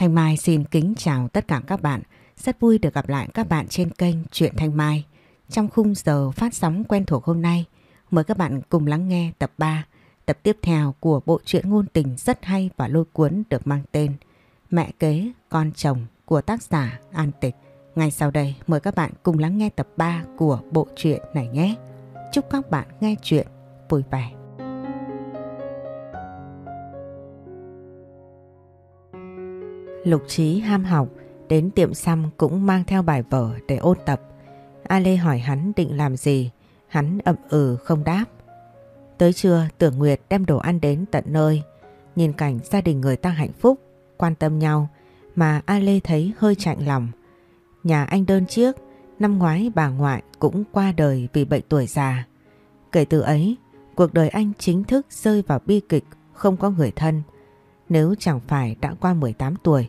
Thanh Mai xin kính chào tất cả các bạn. Rất vui được gặp lại các bạn trên kênh Truyện Thanh Mai. Trong khung giờ phát sóng quen thuộc hôm nay, mời các bạn cùng lắng nghe tập 3, tập tiếp theo của bộ truyện ngôn tình rất hay và lôi cuốn được mang tên Mẹ kế, con chồng của tác giả An Tịch. Ngay sau đây mời các bạn cùng lắng nghe tập 3 của bộ truyện này nhé. Chúc các bạn nghe chuyện vui vẻ. Lục Trí ham học, đến tiệm xăm cũng mang theo bài vở để ôn tập. A Lê hỏi hắn định làm gì, hắn ậm ừ không đáp. Tới trưa Tưởng Nguyệt đem đồ ăn đến tận nơi, nhìn cảnh gia đình người ta hạnh phúc, quan tâm nhau mà A Lê thấy hơi chạnh lòng. Nhà anh đơn chiếc, năm ngoái bà ngoại cũng qua đời vì bệnh tuổi già. Kể từ ấy, cuộc đời anh chính thức rơi vào bi kịch không có người thân. Nếu chẳng phải đã qua 18 tuổi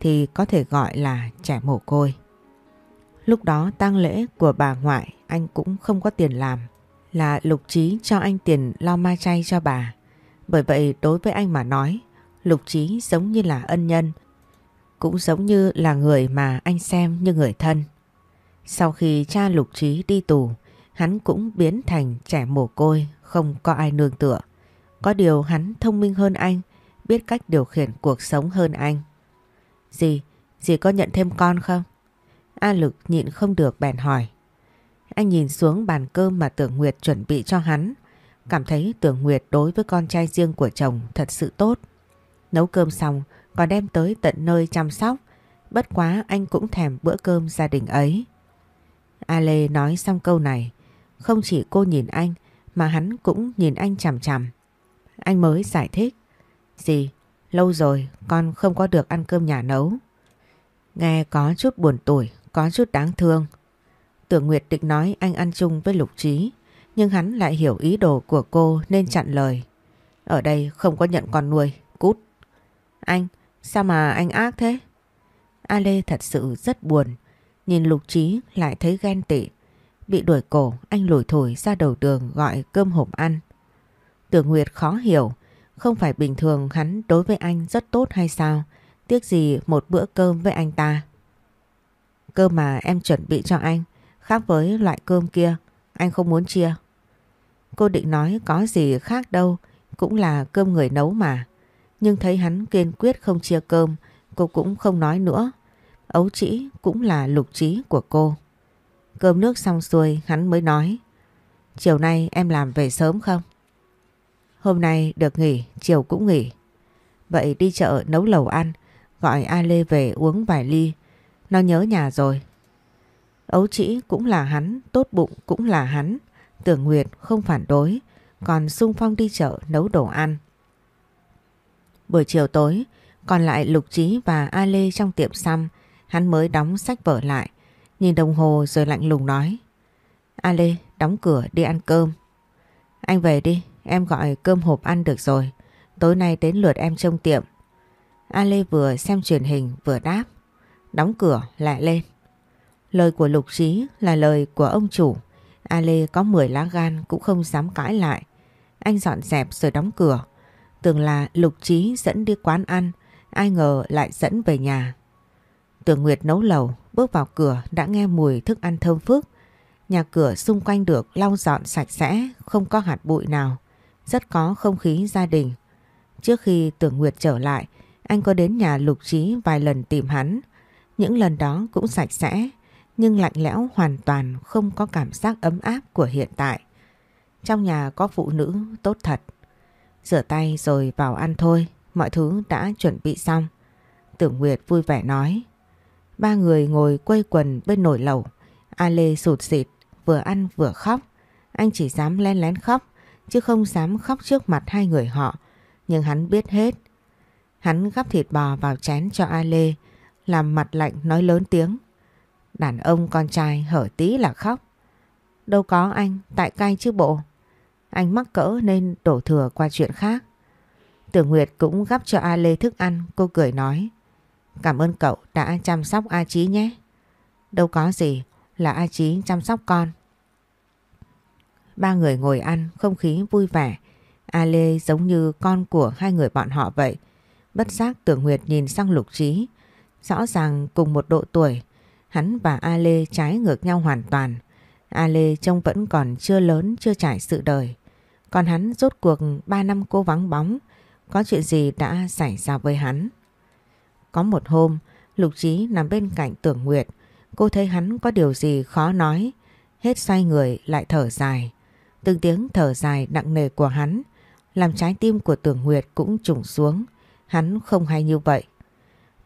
thì có thể gọi là trẻ mồ côi. Lúc đó tang lễ của bà ngoại anh cũng không có tiền làm. Là Lục Trí cho anh tiền lo ma chay cho bà. Bởi vậy đối với anh mà nói, Lục Trí giống như là ân nhân, cũng giống như là người mà anh xem như người thân. Sau khi cha Lục Trí đi tù, hắn cũng biến thành trẻ mồ côi, không có ai nương tựa. Có điều hắn thông minh hơn anh, biết cách điều khiển cuộc sống hơn anh. Dì, dì có nhận thêm con không? A Lực nhịn không được bèn hỏi. Anh nhìn xuống bàn cơm mà Tưởng Nguyệt chuẩn bị cho hắn. Cảm thấy Tưởng Nguyệt đối với con trai riêng của chồng thật sự tốt. Nấu cơm xong còn đem tới tận nơi chăm sóc. Bất quá anh cũng thèm bữa cơm gia đình ấy. A Lê nói xong câu này. Không chỉ cô nhìn anh mà hắn cũng nhìn anh chằm chằm. Anh mới giải thích. Gì? Lâu rồi con không có được ăn cơm nhà nấu. Nghe có chút buồn tuổi, có chút đáng thương. Tưởng Nguyệt định nói anh ăn chung với Lục Trí, nhưng hắn lại hiểu ý đồ của cô nên chặn lời. Ở đây không có nhận con nuôi, cút. Anh, sao mà anh ác thế? A Lê thật sự rất buồn, nhìn Lục Trí lại thấy ghen tị. Bị đuổi cổ, anh lủi thổi ra đầu đường gọi cơm hộp ăn. Tưởng Nguyệt khó hiểu, không phải bình thường hắn đối với anh rất tốt hay sao? Tiếc gì một bữa cơm với anh ta. Cơm mà em chuẩn bị cho anh khác với loại cơm kia, anh không muốn chia. Cô định nói có gì khác đâu, cũng là cơm người nấu mà. Nhưng thấy hắn kiên quyết không chia cơm, cô cũng không nói nữa. Ấu chỉ cũng là lục trí của cô. Cơm nước xong xuôi hắn mới nói. Chiều nay em làm về sớm không? Hôm nay được nghỉ, chiều cũng nghỉ. Vậy đi chợ nấu lẩu ăn, gọi A Lê về uống vài ly. Nó nhớ nhà rồi. Ấu chỉ cũng là hắn, tốt bụng cũng là hắn. Tưởng Nguyệt không phản đối, còn sung phong đi chợ nấu đồ ăn. Buổi chiều tối, còn lại Lục Trí và A Lê trong tiệm xăm, hắn mới đóng sách vở lại, nhìn đồng hồ rồi lạnh lùng nói. A Lê, đóng cửa đi ăn cơm. Anh về đi, Em gọi cơm hộp ăn được rồi. Tối nay đến lượt em trông tiệm. A Lê vừa xem truyền hình vừa đáp. Đóng cửa lại lên. Lời của Lục Trí là lời của ông chủ. A Lê có 10 lá gan cũng không dám cãi lại. Anh dọn dẹp rồi đóng cửa. Tưởng là Lục Trí dẫn đi quán ăn. Ai ngờ lại dẫn về nhà. Tưởng Nguyệt nấu lầu, bước vào cửa đã nghe mùi thức ăn thơm phức. Nhà cửa xung quanh được lau dọn sạch sẽ, không có hạt bụi nào rất có không khí gia đình. Trước khi Tưởng Nguyệt trở lại, anh có đến nhà Lục Trí vài lần tìm hắn. Những lần đó cũng sạch sẽ, nhưng lạnh lẽo hoàn toàn không có cảm giác ấm áp của hiện tại. Trong nhà có phụ nữ tốt thật. Rửa tay rồi vào ăn thôi, mọi thứ đã chuẩn bị xong. Tưởng Nguyệt vui vẻ nói. Ba người ngồi quây quần bên nồi lẩu. A Lê sụt xịt, vừa ăn vừa khóc. Anh chỉ dám len lén khóc chứ không dám khóc trước mặt hai người họ. Nhưng hắn biết hết. Hắn gắp thịt bò vào chén cho A Lê, làm mặt lạnh nói lớn tiếng. Đàn ông con trai hở tí là khóc. Đâu có anh, tại cai chứ bộ. Anh mắc cỡ nên đổ thừa qua chuyện khác. Tưởng Nguyệt cũng gắp cho A Lê thức ăn, cô cười nói. Cảm ơn cậu đã chăm sóc A Chí nhé. Đâu có gì, là A Chí chăm sóc con. Ba người ngồi ăn, không khí vui vẻ. A Lê giống như con của hai người bọn họ vậy. Bất giác tưởng Nguyệt nhìn sang Lục Trí. Rõ ràng cùng một độ tuổi, hắn và A Lê trái ngược nhau hoàn toàn. A Lê trông vẫn còn chưa lớn, chưa trải sự đời. Còn hắn rốt cuộc 3 năm cô vắng bóng, có chuyện gì đã xảy ra với hắn. Có một hôm, Lục Trí nằm bên cạnh tưởng Nguyệt, cô thấy hắn có điều gì khó nói, hết xoay người lại thở dài. Từng tiếng thở dài nặng nề của hắn, làm trái tim của tưởng Nguyệt cũng trùng xuống, hắn không hay như vậy.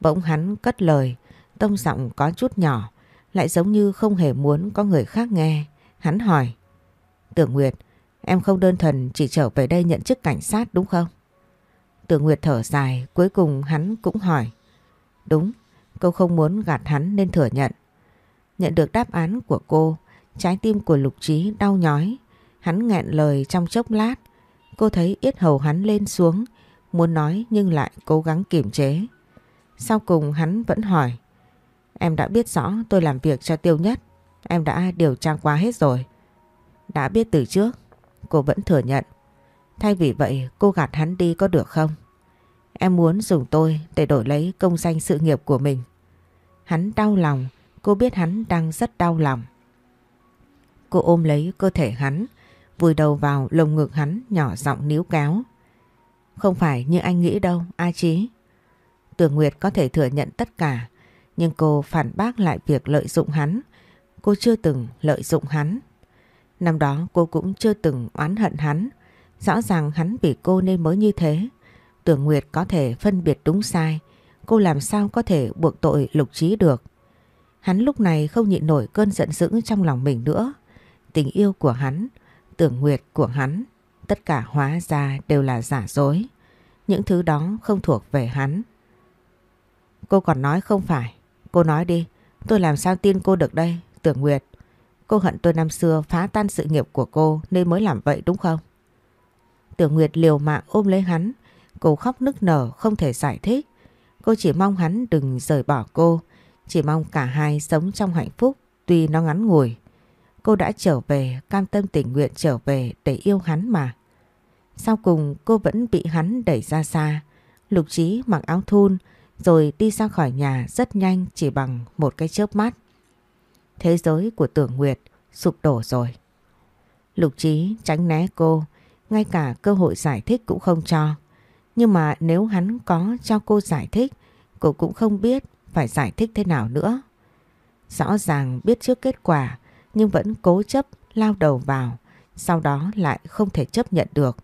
Bỗng hắn cất lời, tông giọng có chút nhỏ, lại giống như không hề muốn có người khác nghe. Hắn hỏi, Tưởng Nguyệt, em không đơn thuần chỉ trở về đây nhận chức cảnh sát đúng không? Tưởng Nguyệt thở dài, cuối cùng hắn cũng hỏi, Đúng, cô không muốn gạt hắn nên thừa nhận. Nhận được đáp án của cô, trái tim của Lục Trí đau nhói. Hắn nghẹn lời trong chốc lát. Cô thấy yết hầu hắn lên xuống, muốn nói nhưng lại cố gắng kiềm chế. Sau cùng hắn vẫn hỏi. Em đã biết rõ tôi làm việc cho tiêu nhất. Em đã điều tra qua hết rồi. Đã biết từ trước. Cô vẫn thừa nhận. Thay vì vậy cô gạt hắn đi có được không? Em muốn dùng tôi để đổi lấy công danh sự nghiệp của mình. Hắn đau lòng, cô biết hắn đang rất đau lòng. Cô ôm lấy cơ thể hắn, vùi đầu vào lồng ngực hắn nhỏ giọng níu kéo. Không phải như anh nghĩ đâu, A Chí. tưởng Nguyệt có thể thừa nhận tất cả, nhưng cô phản bác lại việc lợi dụng hắn. Cô chưa từng lợi dụng hắn. Năm đó cô cũng chưa từng oán hận hắn. Rõ ràng hắn vì cô nên mới như thế. Tưởng Nguyệt có thể phân biệt đúng sai, cô làm sao có thể buộc tội lục trí được. Hắn lúc này không nhịn nổi cơn giận dữ trong lòng mình nữa. Tình yêu của hắn, tưởng Nguyệt của hắn, tất cả hóa ra đều là giả dối. Những thứ đó không thuộc về hắn. Cô còn nói không phải. Cô nói đi, tôi làm sao tin cô được đây, tưởng Nguyệt. Cô hận tôi năm xưa phá tan sự nghiệp của cô nên mới làm vậy đúng không? Tưởng Nguyệt liều mạng ôm lấy hắn, Cô khóc nức nở không thể giải thích. Cô chỉ mong hắn đừng rời bỏ cô. Chỉ mong cả hai sống trong hạnh phúc tuy nó ngắn ngủi. Cô đã trở về, cam tâm tình nguyện trở về để yêu hắn mà. Sau cùng cô vẫn bị hắn đẩy ra xa. Lục trí mặc áo thun rồi đi ra khỏi nhà rất nhanh chỉ bằng một cái chớp mắt. Thế giới của tưởng Nguyệt sụp đổ rồi. Lục trí tránh né cô, ngay cả cơ hội giải thích cũng không cho. Nhưng mà nếu hắn có cho cô giải thích, cô cũng không biết phải giải thích thế nào nữa. Rõ ràng biết trước kết quả nhưng vẫn cố chấp lao đầu vào, sau đó lại không thể chấp nhận được.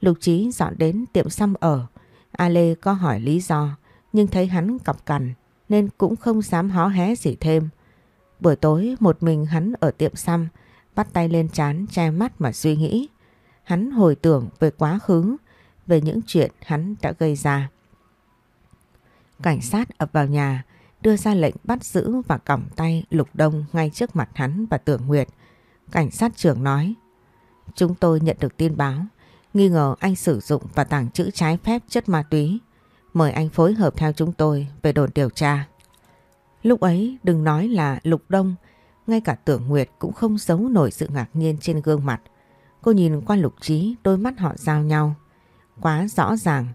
Lục Trí dọn đến tiệm xăm ở, A Lê có hỏi lý do nhưng thấy hắn cọc cằn nên cũng không dám hó hé gì thêm. Buổi tối một mình hắn ở tiệm xăm, bắt tay lên chán che mắt mà suy nghĩ. Hắn hồi tưởng về quá khứ, về những chuyện hắn đã gây ra. Cảnh sát ập vào nhà, đưa ra lệnh bắt giữ và còng tay Lục Đông ngay trước mặt hắn và Tưởng Nguyệt. Cảnh sát trưởng nói, chúng tôi nhận được tin báo, nghi ngờ anh sử dụng và tàng trữ trái phép chất ma túy. Mời anh phối hợp theo chúng tôi về đồn điều tra. Lúc ấy đừng nói là Lục Đông, ngay cả Tưởng Nguyệt cũng không giấu nổi sự ngạc nhiên trên gương mặt. Cô nhìn qua Lục Trí, đôi mắt họ giao nhau quá rõ ràng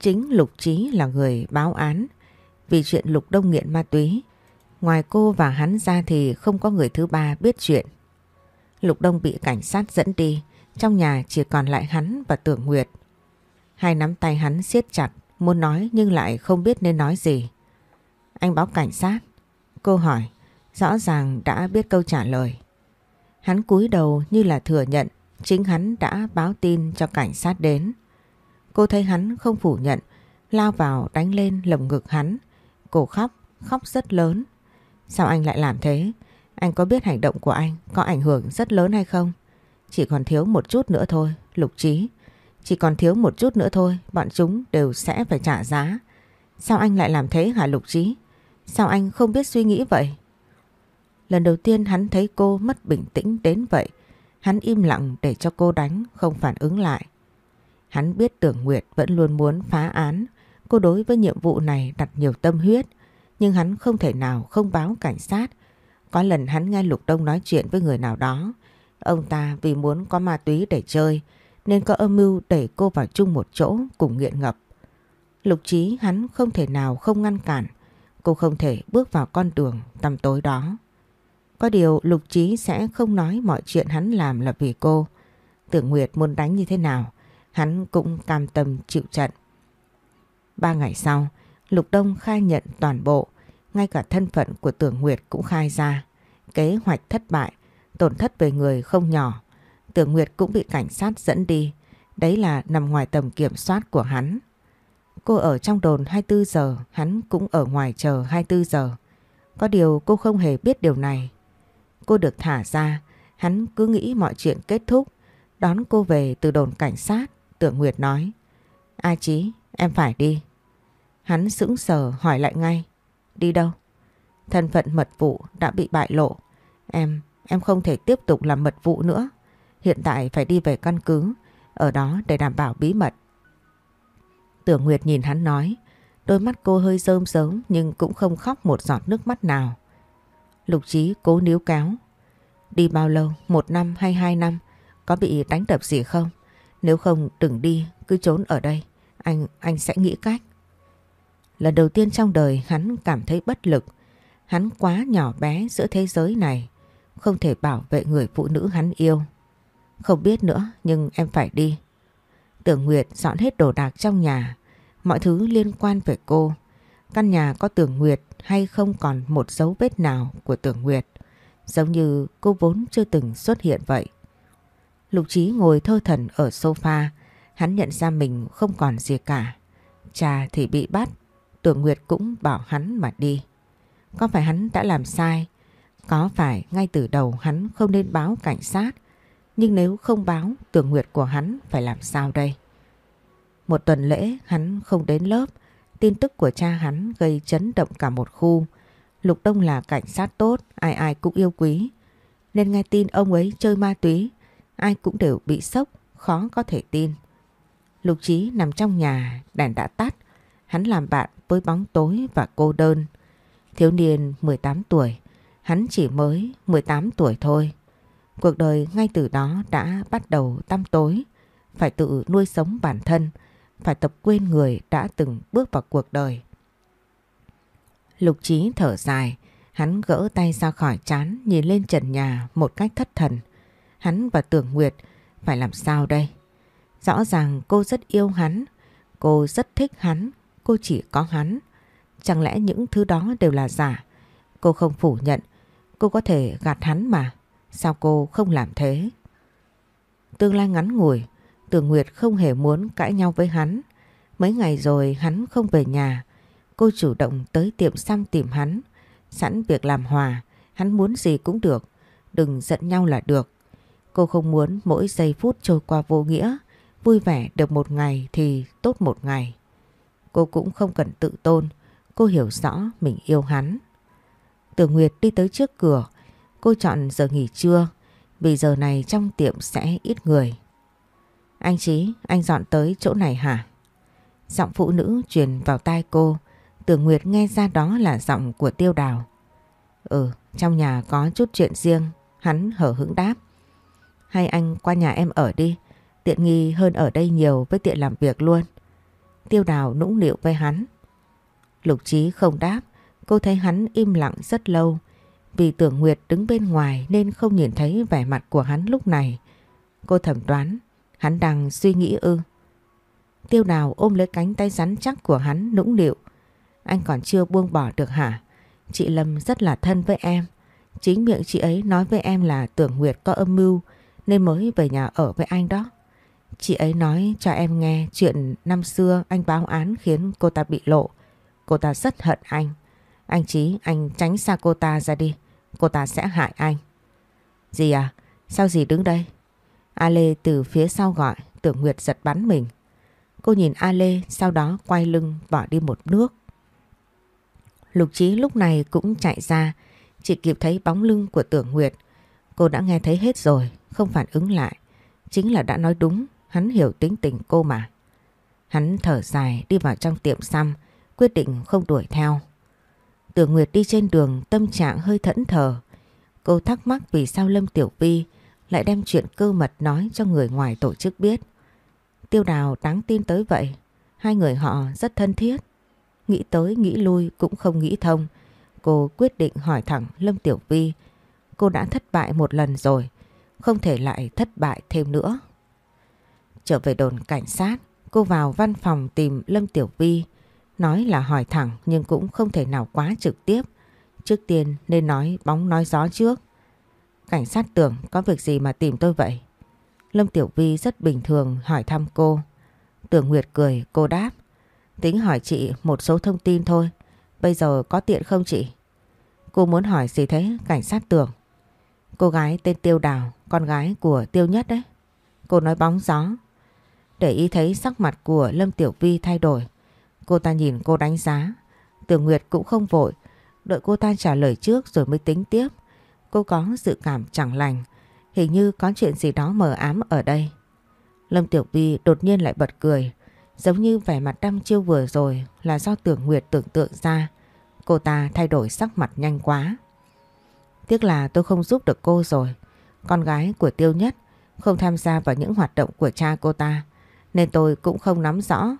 chính Lục Trí là người báo án vì chuyện Lục Đông nghiện ma túy. Ngoài cô và hắn ra thì không có người thứ ba biết chuyện. Lục Đông bị cảnh sát dẫn đi, trong nhà chỉ còn lại hắn và Tưởng Nguyệt. Hai nắm tay hắn siết chặt, muốn nói nhưng lại không biết nên nói gì. Anh báo cảnh sát. Cô hỏi, rõ ràng đã biết câu trả lời. Hắn cúi đầu như là thừa nhận chính hắn đã báo tin cho cảnh sát đến. Cô thấy hắn không phủ nhận, lao vào đánh lên lồng ngực hắn. Cô khóc, khóc rất lớn. Sao anh lại làm thế? Anh có biết hành động của anh có ảnh hưởng rất lớn hay không? Chỉ còn thiếu một chút nữa thôi, lục trí. Chỉ còn thiếu một chút nữa thôi, bọn chúng đều sẽ phải trả giá. Sao anh lại làm thế hả lục trí? Sao anh không biết suy nghĩ vậy? Lần đầu tiên hắn thấy cô mất bình tĩnh đến vậy. Hắn im lặng để cho cô đánh, không phản ứng lại. Hắn biết Tưởng Nguyệt vẫn luôn muốn phá án, cô đối với nhiệm vụ này đặt nhiều tâm huyết, nhưng hắn không thể nào không báo cảnh sát. Có lần hắn nghe Lục Đông nói chuyện với người nào đó, ông ta vì muốn có ma túy để chơi nên có âm mưu đẩy cô vào chung một chỗ cùng nghiện ngập. Lục trí hắn không thể nào không ngăn cản. Cô không thể bước vào con đường tăm tối đó. Có điều Lục trí sẽ không nói mọi chuyện hắn làm là vì cô. Tưởng Nguyệt muốn đánh như thế nào, hắn cũng cam tâm chịu trận. Ba ngày sau, Lục Đông khai nhận toàn bộ, ngay cả thân phận của Tưởng Nguyệt cũng khai ra. Kế hoạch thất bại, tổn thất về người không nhỏ. Tưởng Nguyệt cũng bị cảnh sát dẫn đi, đấy là nằm ngoài tầm kiểm soát của hắn. Cô ở trong đồn 24 giờ, hắn cũng ở ngoài chờ 24 giờ. Có điều cô không hề biết điều này. Cô được thả ra, hắn cứ nghĩ mọi chuyện kết thúc, đón cô về từ đồn cảnh sát, Tưởng Nguyệt nói. A Chí, em phải đi. Hắn sững sờ hỏi lại ngay. Đi đâu? Thân phận mật vụ đã bị bại lộ. Em, em không thể tiếp tục làm mật vụ nữa. Hiện tại phải đi về căn cứ, ở đó để đảm bảo bí mật. Tưởng Nguyệt nhìn hắn nói, đôi mắt cô hơi rơm rớm nhưng cũng không khóc một giọt nước mắt nào. Lục Chí cố níu kéo. Đi bao lâu, một năm hay hai năm, có bị đánh đập gì không? Nếu không đừng đi, cứ trốn ở đây. Anh, anh sẽ nghĩ cách. Lần đầu tiên trong đời hắn cảm thấy bất lực. Hắn quá nhỏ bé giữa thế giới này. Không thể bảo vệ người phụ nữ hắn yêu. Không biết nữa, nhưng em phải đi. Tưởng Nguyệt dọn hết đồ đạc trong nhà. Mọi thứ liên quan về cô. Căn nhà có Tưởng Nguyệt hay không còn một dấu vết nào của Tưởng Nguyệt. Giống như cô vốn chưa từng xuất hiện vậy. Lục Trí ngồi thơ thần ở sofa. Hắn nhận ra mình không còn gì cả. Cha thì bị bắt. Tưởng Nguyệt cũng bảo hắn mà đi. Có phải hắn đã làm sai? Có phải ngay từ đầu hắn không nên báo cảnh sát? Nhưng nếu không báo, tưởng Nguyệt của hắn phải làm sao đây? Một tuần lễ hắn không đến lớp. Tin tức của cha hắn gây chấn động cả một khu. Lục Đông là cảnh sát tốt, ai ai cũng yêu quý. Nên nghe tin ông ấy chơi ma túy, ai cũng đều bị sốc, khó có thể tin. Lục Chí nằm trong nhà, đèn đã tắt. Hắn làm bạn với bóng tối và cô đơn. Thiếu niên 18 tuổi, hắn chỉ mới 18 tuổi thôi. Cuộc đời ngay từ đó đã bắt đầu tăm tối, phải tự nuôi sống bản thân, phải tập quên người đã từng bước vào cuộc đời. Lục Chí thở dài, hắn gỡ tay ra khỏi chán nhìn lên trần nhà một cách thất thần. Hắn và Tưởng Nguyệt phải làm sao đây? Rõ ràng cô rất yêu hắn, cô rất thích hắn, cô chỉ có hắn. Chẳng lẽ những thứ đó đều là giả? Cô không phủ nhận, cô có thể gạt hắn mà. Sao cô không làm thế? Tương lai ngắn ngủi, Tường Nguyệt không hề muốn cãi nhau với hắn. Mấy ngày rồi hắn không về nhà. Cô chủ động tới tiệm xăm tìm hắn. Sẵn việc làm hòa, hắn muốn gì cũng được. Đừng giận nhau là được. Cô không muốn mỗi giây phút trôi qua vô nghĩa. Vui vẻ được một ngày thì tốt một ngày. Cô cũng không cần tự tôn. Cô hiểu rõ mình yêu hắn. Tường Nguyệt đi tới trước cửa. Cô chọn giờ nghỉ trưa. Vì giờ này trong tiệm sẽ ít người. Anh Chí, anh dọn tới chỗ này hả? Giọng phụ nữ truyền vào tai cô. Tường Nguyệt nghe ra đó là giọng của tiêu đào. Ừ, trong nhà có chút chuyện riêng. Hắn hở hững đáp. Hay anh qua nhà em ở đi. Tiện nghi hơn ở đây nhiều với tiện làm việc luôn. Tiêu đào nũng nịu với hắn. Lục Chí không đáp. Cô thấy hắn im lặng rất lâu. Vì tưởng Nguyệt đứng bên ngoài nên không nhìn thấy vẻ mặt của hắn lúc này. Cô thẩm đoán hắn đang suy nghĩ ư. Tiêu đào ôm lấy cánh tay rắn chắc của hắn nũng nịu. Anh còn chưa buông bỏ được hả? Chị Lâm rất là thân với em. Chính miệng chị ấy nói với em là tưởng Nguyệt có âm mưu, nên mới về nhà ở với anh đó. Chị ấy nói cho em nghe chuyện năm xưa anh báo án khiến cô ta bị lộ. Cô ta rất hận anh. Anh Chí, anh tránh xa cô ta ra đi. Cô ta sẽ hại anh. Gì à? Sao gì đứng đây? A Lê từ phía sau gọi, tưởng Nguyệt giật bắn mình. Cô nhìn A Lê sau đó quay lưng bỏ đi một nước. Lục Chí lúc này cũng chạy ra, chỉ kịp thấy bóng lưng của tưởng Nguyệt. Cô đã nghe thấy hết rồi, không phản ứng lại. Chính là đã nói đúng, hắn hiểu tính tình cô mà. Hắn thở dài đi vào trong tiệm xăm, quyết định không đuổi theo. Tưởng Nguyệt đi trên đường tâm trạng hơi thẫn thờ. Cô thắc mắc vì sao Lâm Tiểu Vi lại đem chuyện cơ mật nói cho người ngoài tổ chức biết. Tiêu đào đáng tin tới vậy. Hai người họ rất thân thiết. Nghĩ tới nghĩ lui cũng không nghĩ thông. Cô quyết định hỏi thẳng Lâm Tiểu Vi. Cô đã thất bại một lần rồi. Không thể lại thất bại thêm nữa. Trở về đồn cảnh sát. Cô vào văn phòng tìm Lâm Tiểu Vi. Nói là hỏi thẳng nhưng cũng không thể nào quá trực tiếp. Trước tiên nên nói bóng nói gió trước. Cảnh sát tưởng có việc gì mà tìm tôi vậy? Lâm Tiểu Vi rất bình thường hỏi thăm cô. Tưởng Nguyệt cười, cô đáp. Tính hỏi chị một số thông tin thôi. Bây giờ có tiện không chị? Cô muốn hỏi gì thế cảnh sát tưởng? Cô gái tên Tiêu Đào, con gái của Tiêu Nhất đấy. Cô nói bóng gió. Để ý thấy sắc mặt của Lâm Tiểu Vi thay đổi. Cô ta nhìn cô đánh giá. Tưởng Nguyệt cũng không vội. Đợi cô ta trả lời trước rồi mới tính tiếp. Cô có dự cảm chẳng lành. Hình như có chuyện gì đó mờ ám ở đây. Lâm Tiểu Vi đột nhiên lại bật cười. Giống như vẻ mặt đăm chiêu vừa rồi là do Tưởng Nguyệt tưởng tượng ra. Cô ta thay đổi sắc mặt nhanh quá. Tiếc là tôi không giúp được cô rồi. Con gái của Tiêu Nhất không tham gia vào những hoạt động của cha cô ta. Nên tôi cũng không nắm rõ.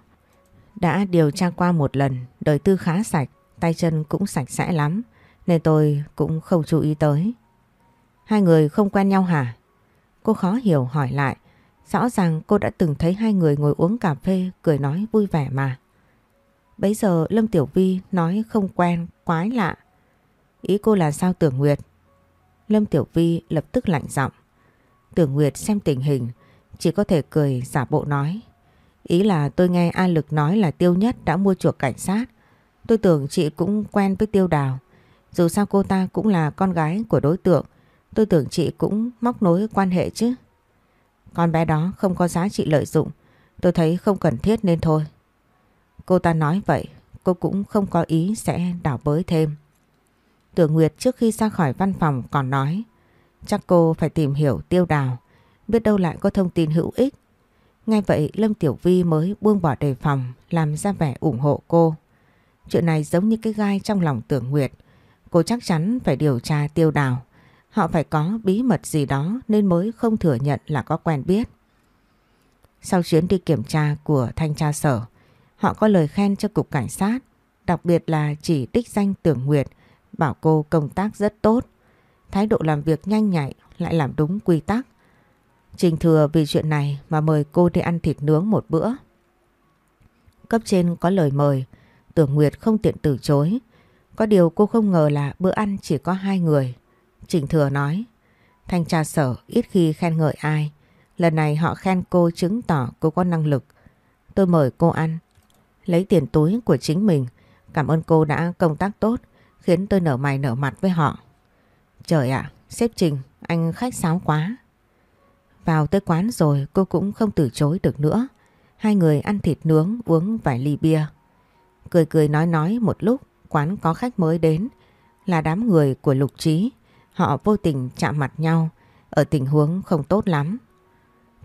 Đã điều tra qua một lần, đời tư khá sạch, tay chân cũng sạch sẽ lắm. Nên tôi cũng không chú ý tới. Hai người không quen nhau hả? Cô khó hiểu hỏi lại. Rõ ràng cô đã từng thấy hai người ngồi uống cà phê cười nói vui vẻ mà. Bấy giờ Lâm Tiểu Vi nói không quen, quái lạ. Ý cô là sao Tưởng Nguyệt? Lâm Tiểu Vi lập tức lạnh giọng. Tưởng Nguyệt xem tình hình, chỉ có thể cười giả bộ nói. Ý là tôi nghe A Lực nói là Tiêu Nhất đã mua chuộc cảnh sát. Tôi tưởng chị cũng quen với Tiêu Đào. Dù sao cô ta cũng là con gái của đối tượng. Tôi tưởng chị cũng móc nối quan hệ chứ. Con bé đó không có giá trị lợi dụng. Tôi thấy không cần thiết nên thôi. Cô ta nói vậy, cô cũng không có ý sẽ đảo bới thêm. Tưởng Nguyệt trước khi ra khỏi văn phòng còn nói chắc cô phải tìm hiểu tiêu đào, biết đâu lại có thông tin hữu ích. Ngay vậy Lâm Tiểu Vi mới buông bỏ đề phòng làm ra vẻ ủng hộ cô. Chuyện này giống như cái gai trong lòng tưởng Nguyệt. Cô chắc chắn phải điều tra tiêu đào. Họ phải có bí mật gì đó nên mới không thừa nhận là có quen biết. Sau chuyến đi kiểm tra của thanh tra sở, họ có lời khen cho cục cảnh sát, đặc biệt là chỉ đích danh Tưởng Nguyệt bảo cô công tác rất tốt. Thái độ làm việc nhanh nhạy lại làm đúng quy tắc. Trình thừa vì chuyện này mà mời cô đi ăn thịt nướng một bữa. Cấp trên có lời mời, Tưởng Nguyệt không tiện từ chối. Có điều cô không ngờ là bữa ăn chỉ có hai người. Trình thừa nói, thanh tra sở ít khi khen ngợi ai. Lần này họ khen cô chứng tỏ cô có năng lực. Tôi mời cô ăn. Lấy tiền túi của chính mình. Cảm ơn cô đã công tác tốt khiến tôi nở mày nở mặt với họ. Trời ạ, sếp Trình, anh khách sáo quá. Vào tới quán rồi cô cũng không từ chối được nữa. Hai người ăn thịt nướng, uống vài ly bia. Cười cười nói nói một lúc, quán có khách mới đến là đám người của Lục Trí. Họ vô tình chạm mặt nhau, ở tình huống không tốt lắm.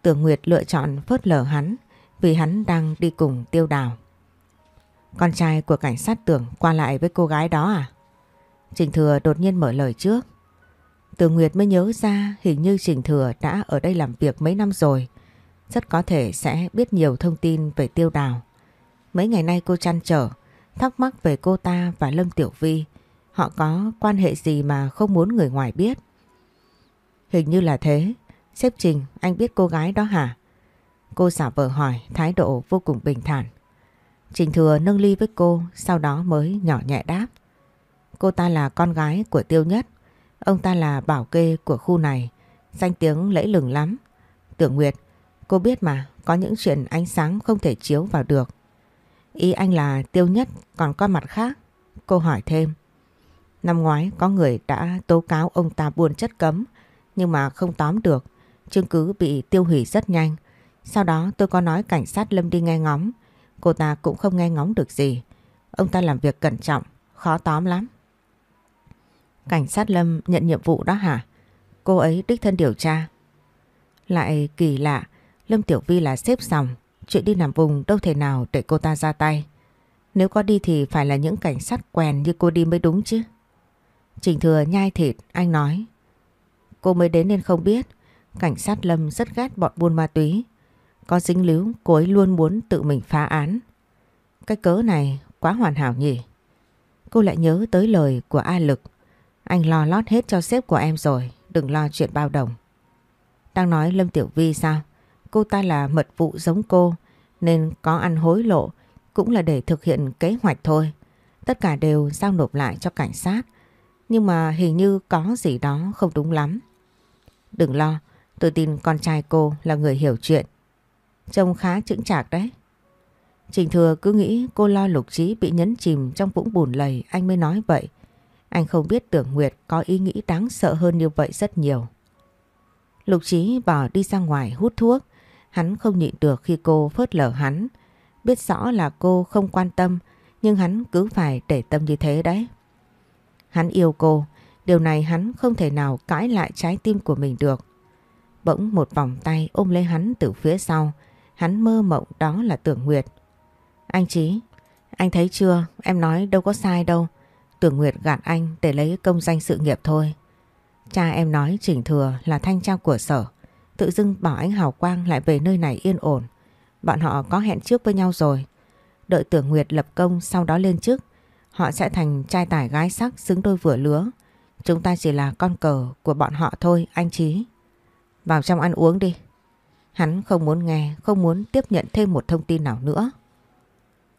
Tưởng Nguyệt lựa chọn phớt lờ hắn, vì hắn đang đi cùng tiêu đào. Con trai của cảnh sát tưởng qua lại với cô gái đó à? Trình Thừa đột nhiên mở lời trước. Từ Nguyệt mới nhớ ra hình như Trình Thừa đã ở đây làm việc mấy năm rồi. Rất có thể sẽ biết nhiều thông tin về tiêu đào. Mấy ngày nay cô chăn trở, thắc mắc về cô ta và Lâm Tiểu Vi. Họ có quan hệ gì mà không muốn người ngoài biết? Hình như là thế. Sếp Trình, anh biết cô gái đó hả? Cô giả vờ hỏi, thái độ vô cùng bình thản. Trình Thừa nâng ly với cô, sau đó mới nhỏ nhẹ đáp. Cô ta là con gái của Tiêu Nhất. Ông ta là bảo kê của khu này. Danh tiếng lẫy lừng lắm. Tưởng Nguyệt, cô biết mà, có những chuyện ánh sáng không thể chiếu vào được. Ý anh là Tiêu Nhất còn có mặt khác. Cô hỏi thêm. Năm ngoái có người đã tố cáo ông ta buôn chất cấm nhưng mà không tóm được. Chứng cứ bị tiêu hủy rất nhanh. Sau đó tôi có nói cảnh sát Lâm đi nghe ngóng. Cô ta cũng không nghe ngóng được gì. Ông ta làm việc cẩn trọng, khó tóm lắm. Cảnh sát Lâm nhận nhiệm vụ đó hả? Cô ấy đích thân điều tra. Lại kỳ lạ, Lâm Tiểu Vi là xếp dòng, chuyện đi nằm vùng đâu thể nào để cô ta ra tay. Nếu có đi thì phải là những cảnh sát quen như cô đi mới đúng chứ. Trình thừa nhai thịt, anh nói. Cô mới đến nên không biết, cảnh sát Lâm rất ghét bọn buôn ma túy. Có dính líu, cô ấy luôn muốn tự mình phá án. Cái cớ này quá hoàn hảo nhỉ. Cô lại nhớ tới lời của A Lực. Anh lo lót hết cho sếp của em rồi, đừng lo chuyện bao đồng. Đang nói Lâm Tiểu Vi sao? Cô ta là mật vụ giống cô nên có ăn hối lộ cũng là để thực hiện kế hoạch thôi. Tất cả đều giao nộp lại cho cảnh sát. Nhưng mà hình như có gì đó không đúng lắm. Đừng lo, tôi tin con trai cô là người hiểu chuyện. Trông khá chững chạc đấy. Trình Thừa cứ nghĩ cô lo lục trí bị nhấn chìm trong vũng bùn lầy anh mới nói vậy. Anh không biết tưởng Nguyệt có ý nghĩ đáng sợ hơn như vậy rất nhiều. Lục Chí bỏ đi ra ngoài hút thuốc. Hắn không nhịn được khi cô phớt lờ hắn. Biết rõ là cô không quan tâm nhưng hắn cứ phải để tâm như thế đấy. Hắn yêu cô, điều này hắn không thể nào cãi lại trái tim của mình được. Bỗng một vòng tay ôm lấy hắn từ phía sau, hắn mơ mộng đó là tưởng Nguyệt. Anh Chí, anh thấy chưa, em nói đâu có sai đâu. Tưởng Nguyệt gạt anh để lấy công danh sự nghiệp thôi. Cha em nói chỉnh thừa là thanh tra của sở. Tự dưng bảo anh Hào Quang lại về nơi này yên ổn. Bọn họ có hẹn trước với nhau rồi. Đợi tưởng Nguyệt lập công sau đó lên chức. Họ sẽ thành trai tải gái sắc xứng đôi vừa lứa. Chúng ta chỉ là con cờ của bọn họ thôi anh Chí. Vào trong ăn uống đi. Hắn không muốn nghe, không muốn tiếp nhận thêm một thông tin nào nữa.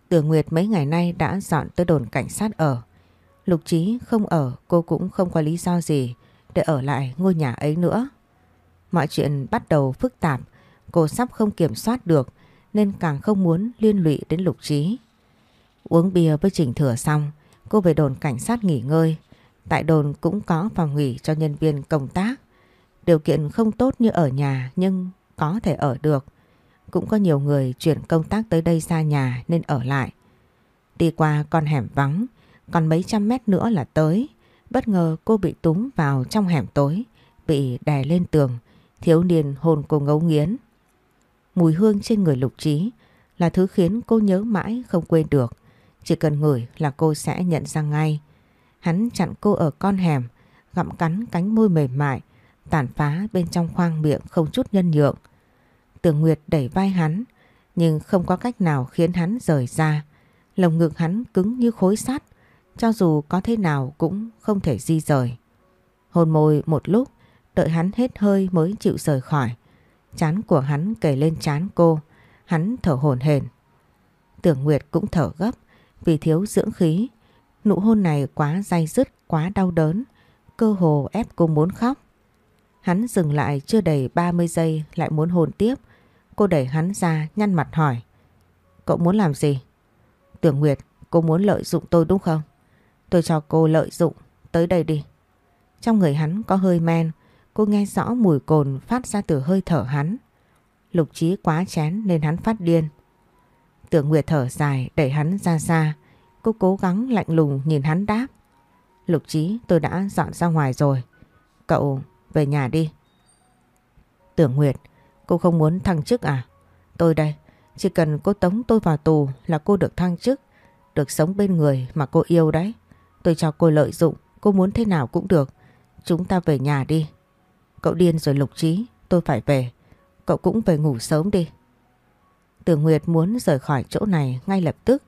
Tưởng Nguyệt mấy ngày nay đã dọn tới đồn cảnh sát ở. Lục Chí không ở, cô cũng không có lý do gì để ở lại ngôi nhà ấy nữa. Mọi chuyện bắt đầu phức tạp, cô sắp không kiểm soát được nên càng không muốn liên lụy đến Lục Chí. Uống bia với Trình Thừa xong, cô về đồn cảnh sát nghỉ ngơi. Tại đồn cũng có phòng nghỉ cho nhân viên công tác. Điều kiện không tốt như ở nhà nhưng có thể ở được. Cũng có nhiều người chuyển công tác tới đây xa nhà nên ở lại. Đi qua con hẻm vắng, còn mấy trăm mét nữa là tới. Bất ngờ cô bị túng vào trong hẻm tối, bị đè lên tường, thiếu niên hồn cô ngấu nghiến. Mùi hương trên người lục trí là thứ khiến cô nhớ mãi không quên được. Chỉ cần ngửi là cô sẽ nhận ra ngay. Hắn chặn cô ở con hẻm, gặm cắn cánh môi mềm mại, tàn phá bên trong khoang miệng không chút nhân nhượng. Tường Nguyệt đẩy vai hắn, nhưng không có cách nào khiến hắn rời ra. Lồng ngực hắn cứng như khối sắt, cho dù có thế nào cũng không thể di rời. Hôn môi một lúc, đợi hắn hết hơi mới chịu rời khỏi. Chán của hắn kề lên chán cô, hắn thở hổn hển. Tưởng Nguyệt cũng thở gấp vì thiếu dưỡng khí. Nụ hôn này quá dai dứt, quá đau đớn, cơ hồ ép cô muốn khóc. Hắn dừng lại chưa đầy 30 giây lại muốn hôn tiếp. Cô đẩy hắn ra nhăn mặt hỏi. Cậu muốn làm gì? Tưởng Nguyệt, cô muốn lợi dụng tôi đúng không? Tôi cho cô lợi dụng, tới đây đi. Trong người hắn có hơi men, cô nghe rõ mùi cồn phát ra từ hơi thở hắn. Lục trí quá chén nên hắn phát điên. Tưởng Nguyệt thở dài đẩy hắn ra xa. Cô cố gắng lạnh lùng nhìn hắn đáp. Lục trí tôi đã dọn ra ngoài rồi. Cậu về nhà đi. Tưởng Nguyệt, cô không muốn thăng chức à? Tôi đây, chỉ cần cô tống tôi vào tù là cô được thăng chức, được sống bên người mà cô yêu đấy. Tôi cho cô lợi dụng, cô muốn thế nào cũng được. Chúng ta về nhà đi. Cậu điên rồi lục trí, tôi phải về. Cậu cũng về ngủ sớm đi. Tưởng Nguyệt muốn rời khỏi chỗ này ngay lập tức.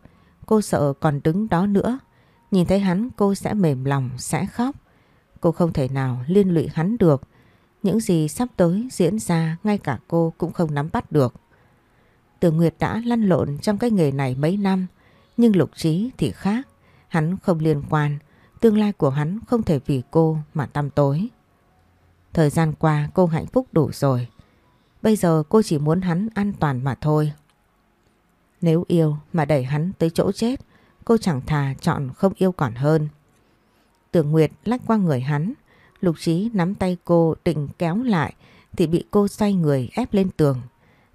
Cô sợ còn đứng đó nữa. Nhìn thấy hắn cô sẽ mềm lòng, sẽ khóc. Cô không thể nào liên lụy hắn được. Những gì sắp tới diễn ra ngay cả cô cũng không nắm bắt được. Tưởng Nguyệt đã lăn lộn trong cái nghề này mấy năm. Nhưng lục trí thì khác. Hắn không liên quan, tương lai của hắn không thể vì cô mà tăm tối. Thời gian qua cô hạnh phúc đủ rồi. Bây giờ cô chỉ muốn hắn an toàn mà thôi. Nếu yêu mà đẩy hắn tới chỗ chết, cô chẳng thà chọn không yêu còn hơn. Tưởng Nguyệt lách qua người hắn, Lục Trí nắm tay cô định kéo lại thì bị cô xoay người ép lên tường.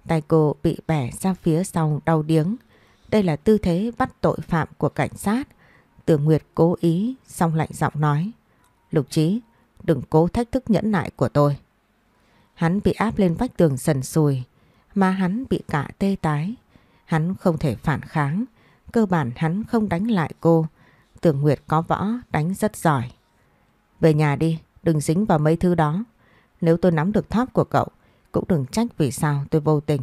Tay cô bị bẻ ra phía sau đau điếng. Đây là tư thế bắt tội phạm của cảnh sát. Tưởng Nguyệt cố ý xong lạnh giọng nói. Lục Trí, đừng cố thách thức nhẫn nại của tôi. Hắn bị áp lên vách tường sần sùi, mà hắn bị cả tê tái. Hắn không thể phản kháng, cơ bản hắn không đánh lại cô. Tưởng Nguyệt có võ, đánh rất giỏi. Về nhà đi, đừng dính vào mấy thứ đó. Nếu tôi nắm được thóp của cậu, cũng đừng trách vì sao tôi vô tình.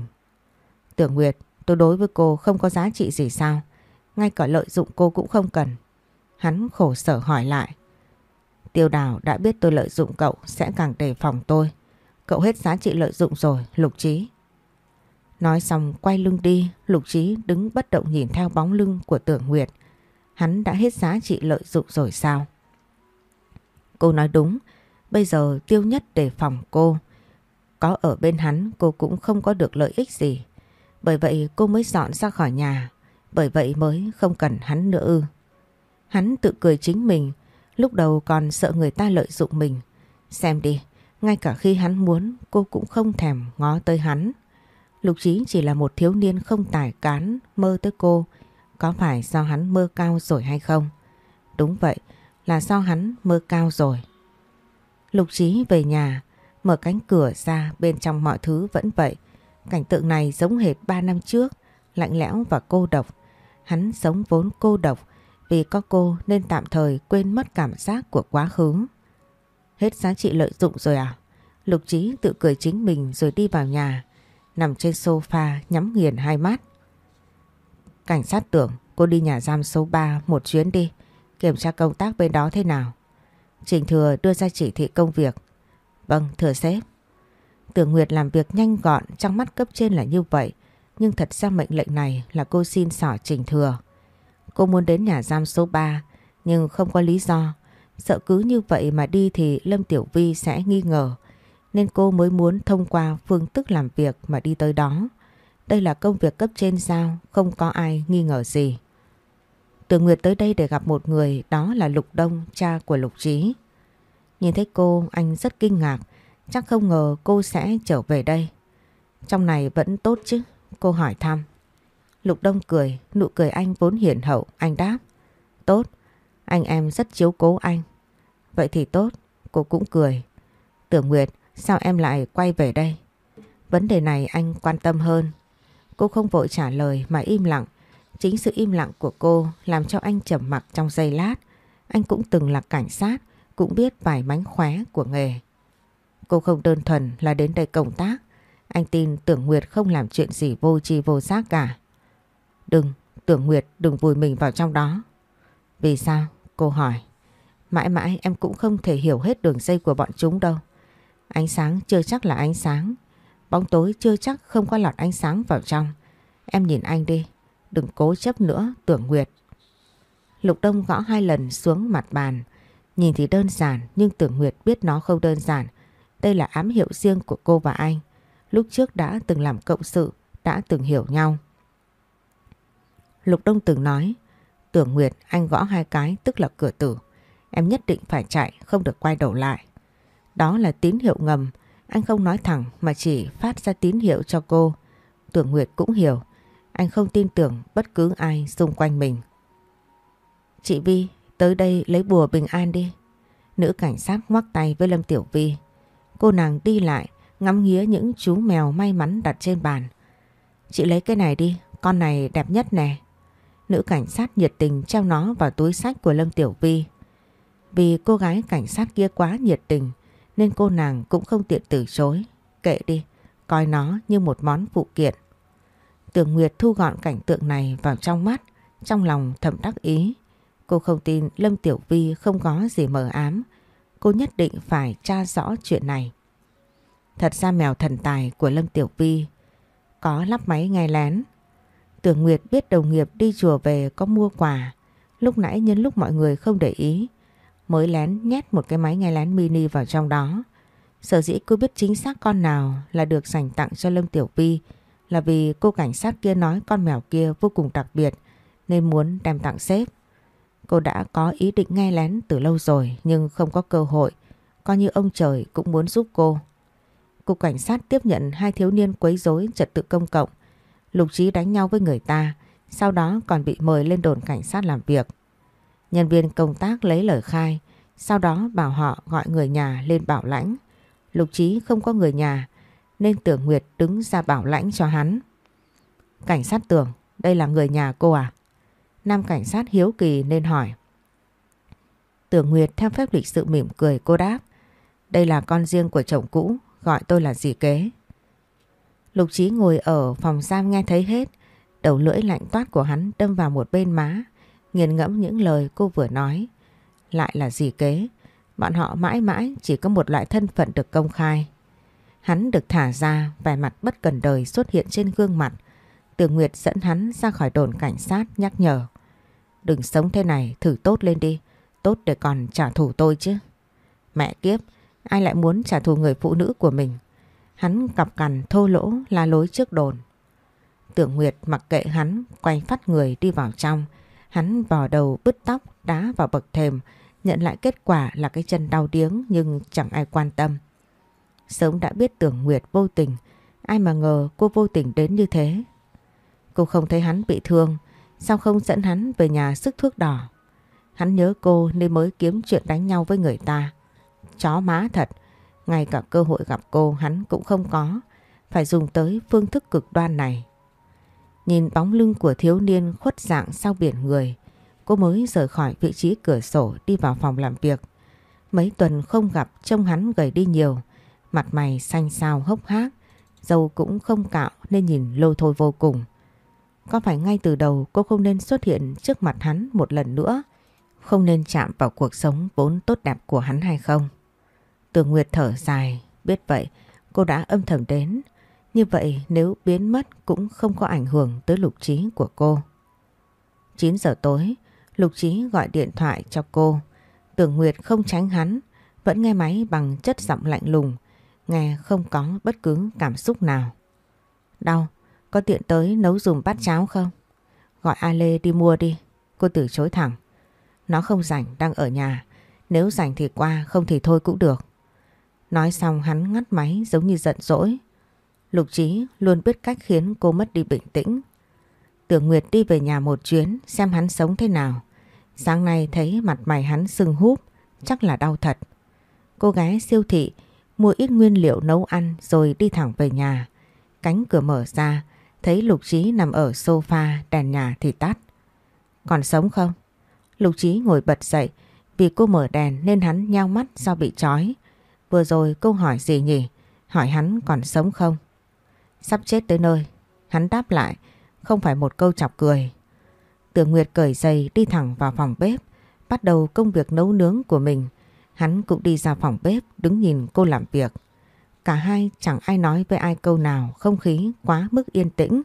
Tưởng Nguyệt, tôi đối với cô không có giá trị gì sao? ngay cả lợi dụng cô cũng không cần. Hắn khổ sở hỏi lại. Tiêu đào đã biết tôi lợi dụng cậu sẽ càng đề phòng tôi. Cậu hết giá trị lợi dụng rồi, Lục Trí. Nói xong quay lưng đi, Lục Trí đứng bất động nhìn theo bóng lưng của Tưởng Nguyệt. Hắn đã hết giá trị lợi dụng rồi sao? Cô nói đúng, bây giờ tiêu nhất đề phòng cô. Có ở bên hắn cô cũng không có được lợi ích gì. Bởi vậy cô mới dọn ra khỏi nhà. Bởi vậy mới không cần hắn nữa ư. Hắn tự cười chính mình, lúc đầu còn sợ người ta lợi dụng mình. Xem đi, ngay cả khi hắn muốn cô cũng không thèm ngó tới hắn. Lục Trí chỉ là một thiếu niên không tài cán mơ tới cô. Có phải do hắn mơ cao rồi hay không? Đúng vậy, là do hắn mơ cao rồi. Lục Trí về nhà, mở cánh cửa ra bên trong mọi thứ vẫn vậy. Cảnh tượng này giống hệt 3 năm trước, lạnh lẽo và cô độc. Hắn sống vốn cô độc vì có cô nên tạm thời quên mất cảm giác của quá khứ. Hết giá trị lợi dụng rồi à? Lục Trí tự cười chính mình rồi đi vào nhà, nằm trên sofa nhắm nghiền hai mắt. Cảnh sát tưởng cô đi nhà giam số 3 một chuyến đi, kiểm tra công tác bên đó thế nào. Trình Thừa đưa ra chỉ thị công việc. Vâng, thưa sếp. Tưởng Nguyệt làm việc nhanh gọn trong mắt cấp trên là như vậy, nhưng thật ra mệnh lệnh này là cô xin xỏ Trình Thừa. Cô muốn đến nhà giam số 3 nhưng không có lý do. Sợ cứ như vậy mà đi thì Lâm Tiểu Vi sẽ nghi ngờ. Nên cô mới muốn thông qua phương thức làm việc mà đi tới đó. Đây là công việc cấp trên giao, không có ai nghi ngờ gì. Tường Nguyệt tới đây để gặp một người, đó là Lục Đông, cha của Lục Trí. Nhìn thấy cô, anh rất kinh ngạc, chắc không ngờ cô sẽ trở về đây. Trong này vẫn tốt chứ, cô hỏi thăm. Lục Đông cười, nụ cười anh vốn hiền hậu, anh đáp. Tốt, anh em rất chiếu cố anh. Vậy thì tốt, cô cũng cười. Tưởng Nguyệt, sao em lại quay về đây? Vấn đề này anh quan tâm hơn. Cô không vội trả lời mà im lặng. Chính sự im lặng của cô làm cho anh trầm mặc trong giây lát. Anh cũng từng là cảnh sát, cũng biết vài mánh khóe của nghề. Cô không đơn thuần là đến đây công tác. Anh tin Tưởng Nguyệt không làm chuyện gì vô tri vô giác cả. Đừng, Tưởng Nguyệt đừng vùi mình vào trong đó. Vì sao? Cô hỏi. Mãi mãi em cũng không thể hiểu hết đường dây của bọn chúng đâu. Ánh sáng chưa chắc là ánh sáng. Bóng tối chưa chắc không có lọt ánh sáng vào trong. Em nhìn anh đi. Đừng cố chấp nữa, Tưởng Nguyệt. Lục Đông gõ hai lần xuống mặt bàn. Nhìn thì đơn giản nhưng Tưởng Nguyệt biết nó không đơn giản. Đây là ám hiệu riêng của cô và anh. Lúc trước đã từng làm cộng sự, đã từng hiểu nhau. Lục Đông từng nói, Tưởng Nguyệt anh gõ hai cái tức là cửa tử. Em nhất định phải chạy, không được quay đầu lại. Đó là tín hiệu ngầm, anh không nói thẳng mà chỉ phát ra tín hiệu cho cô. Tưởng Nguyệt cũng hiểu, anh không tin tưởng bất cứ ai xung quanh mình. Chị Vi, tới đây lấy bùa bình an đi. Nữ cảnh sát ngoắc tay với Lâm Tiểu Vi. Cô nàng đi lại, ngắm nghía những chú mèo may mắn đặt trên bàn. Chị lấy cái này đi, con này đẹp nhất nè. Nữ cảnh sát nhiệt tình treo nó vào túi sách của Lâm Tiểu Vi. Vì cô gái cảnh sát kia quá nhiệt tình nên cô nàng cũng không tiện từ chối. Kệ đi, coi nó như một món phụ kiện. Tưởng Nguyệt thu gọn cảnh tượng này vào trong mắt, trong lòng thầm đắc ý. Cô không tin Lâm Tiểu Vi không có gì mờ ám. Cô nhất định phải tra rõ chuyện này. Thật ra mèo thần tài của Lâm Tiểu Vi có lắp máy nghe lén Tưởng Nguyệt biết đồng nghiệp đi chùa về có mua quà. Lúc nãy nhân lúc mọi người không để ý, mới lén nhét một cái máy nghe lén mini vào trong đó. Sở dĩ cô biết chính xác con nào là được dành tặng cho Lâm Tiểu Vi là vì cô cảnh sát kia nói con mèo kia vô cùng đặc biệt nên muốn đem tặng sếp. Cô đã có ý định nghe lén từ lâu rồi nhưng không có cơ hội, coi như ông trời cũng muốn giúp cô. Cục cảnh sát tiếp nhận hai thiếu niên quấy rối trật tự công cộng Lục Trí đánh nhau với người ta, sau đó còn bị mời lên đồn cảnh sát làm việc. Nhân viên công tác lấy lời khai, sau đó bảo họ gọi người nhà lên bảo lãnh. Lục Trí không có người nhà, nên Tưởng Nguyệt đứng ra bảo lãnh cho hắn. Cảnh sát tưởng, đây là người nhà cô à? Nam cảnh sát hiếu kỳ nên hỏi. Tưởng Nguyệt theo phép lịch sự mỉm cười cô đáp. Đây là con riêng của chồng cũ, gọi tôi là dì kế. Lục Trí ngồi ở phòng giam nghe thấy hết, Đầu lưỡi lạnh toát của hắn đâm vào một bên má, nghiền ngẫm những lời cô vừa nói. Lại là gì kế, bọn họ mãi mãi chỉ có một loại thân phận được công khai. Hắn được thả ra, vẻ mặt bất cần đời xuất hiện trên gương mặt. Tường Nguyệt dẫn hắn ra khỏi đồn cảnh sát nhắc nhở. Đừng sống thế này, thử tốt lên đi. Tốt để còn trả thù tôi chứ. Mẹ kiếp, ai lại muốn trả thù người phụ nữ của mình? Hắn cặp cằn thô lỗ la lối trước đồn. Tưởng Nguyệt mặc kệ hắn, quay phát người đi vào trong. Hắn vò đầu bứt tóc, đá vào bậc thềm, nhận lại kết quả là cái chân đau điếng nhưng chẳng ai quan tâm. Sớm đã biết Tưởng Nguyệt vô tình, ai mà ngờ cô vô tình đến như thế. Cô không thấy hắn bị thương, sao không dẫn hắn về nhà sức thuốc đỏ? Hắn nhớ cô nên mới kiếm chuyện đánh nhau với người ta. Chó má thật, ngay cả cơ hội gặp cô hắn cũng không có, phải dùng tới phương thức cực đoan này. Nhìn bóng lưng của thiếu niên khuất dạng sau biển người, cô mới rời khỏi vị trí cửa sổ đi vào phòng làm việc. Mấy tuần không gặp trông hắn gầy đi nhiều, mặt mày xanh xao hốc hác, dâu cũng không cạo nên nhìn lôi thôi vô cùng. Có phải ngay từ đầu cô không nên xuất hiện trước mặt hắn một lần nữa, không nên chạm vào cuộc sống vốn tốt đẹp của hắn hay không? Tường Nguyệt thở dài, biết vậy cô đã âm thầm đến, như vậy nếu biến mất cũng không có ảnh hưởng tới lục trí của cô. 9 giờ tối, lục trí gọi điện thoại cho cô. Tưởng Nguyệt không tránh hắn, vẫn nghe máy bằng chất giọng lạnh lùng, nghe không có bất cứ cảm xúc nào. Đau, có tiện tới nấu dùng bát cháo không? Gọi A Lê đi mua đi. Cô từ chối thẳng. Nó không rảnh, đang ở nhà. Nếu rảnh thì qua, không thì thôi cũng được. Nói xong hắn ngắt máy giống như giận dỗi. Lục Trí luôn biết cách khiến cô mất đi bình tĩnh. Tưởng Nguyệt đi về nhà một chuyến xem hắn sống thế nào. Sáng nay thấy mặt mày hắn sưng húp, chắc là đau thật. Cô gái siêu thị mua ít nguyên liệu nấu ăn rồi đi thẳng về nhà. Cánh cửa mở ra, thấy Lục Trí nằm ở sofa, đèn nhà thì tắt. Còn sống không? Lục Trí ngồi bật dậy, vì cô mở đèn nên hắn nhao mắt do bị trói. Vừa rồi câu hỏi gì nhỉ? Hỏi hắn còn sống không? Sắp chết tới nơi. Hắn đáp lại, không phải một câu chọc cười. Tường Nguyệt cởi giày đi thẳng vào phòng bếp, bắt đầu công việc nấu nướng của mình. Hắn cũng đi ra phòng bếp đứng nhìn cô làm việc. Cả hai chẳng ai nói với ai câu nào không khí quá mức yên tĩnh.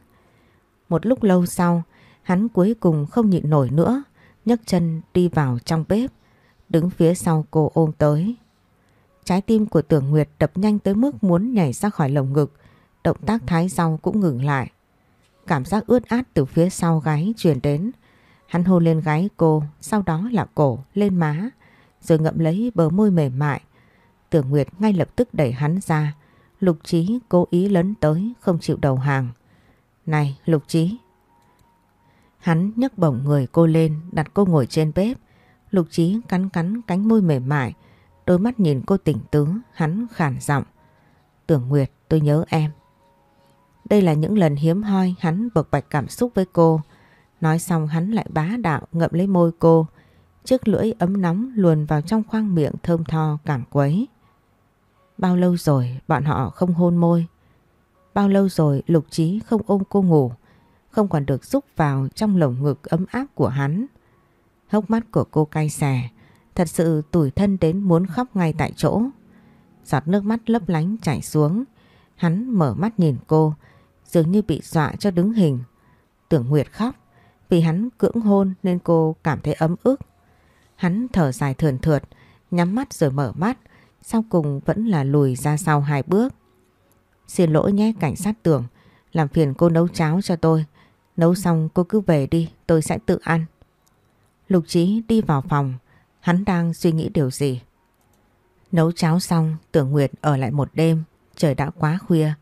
Một lúc lâu sau, hắn cuối cùng không nhịn nổi nữa, nhấc chân đi vào trong bếp, đứng phía sau cô ôm tới. Trái tim của tưởng Nguyệt đập nhanh tới mức muốn nhảy ra khỏi lồng ngực, động tác thái rau cũng ngừng lại. Cảm giác ướt át từ phía sau gáy truyền đến. Hắn hôn lên gáy cô, sau đó là cổ, lên má, rồi ngậm lấy bờ môi mềm mại. Tưởng Nguyệt ngay lập tức đẩy hắn ra. Lục Trí cố ý lấn tới, không chịu đầu hàng. Này, Lục Trí. Hắn nhấc bổng người cô lên, đặt cô ngồi trên bếp. Lục Trí cắn cắn cánh môi mềm mại, đôi mắt nhìn cô tỉnh tứ, hắn khản giọng. Tưởng Nguyệt, tôi nhớ em. Đây là những lần hiếm hoi hắn bộc bạch cảm xúc với cô. Nói xong hắn lại bá đạo ngậm lấy môi cô. Chiếc lưỡi ấm nóng luồn vào trong khoang miệng thơm tho cảm quấy. Bao lâu rồi bọn họ không hôn môi. Bao lâu rồi lục trí không ôm cô ngủ. Không còn được xúc vào trong lồng ngực ấm áp của hắn. Hốc mắt của cô cay xè. Thật sự tủi thân đến muốn khóc ngay tại chỗ. Giọt nước mắt lấp lánh chảy xuống. Hắn mở mắt nhìn cô dường như bị dọa cho đứng hình. Tưởng Nguyệt khóc, vì hắn cưỡng hôn nên cô cảm thấy ấm ức. Hắn thở dài thườn thượt, nhắm mắt rồi mở mắt, sau cùng vẫn là lùi ra sau hai bước. Xin lỗi nhé cảnh sát tưởng, làm phiền cô nấu cháo cho tôi. Nấu xong cô cứ về đi, tôi sẽ tự ăn. Lục Trí đi vào phòng, hắn đang suy nghĩ điều gì. Nấu cháo xong, tưởng Nguyệt ở lại một đêm, trời đã quá khuya.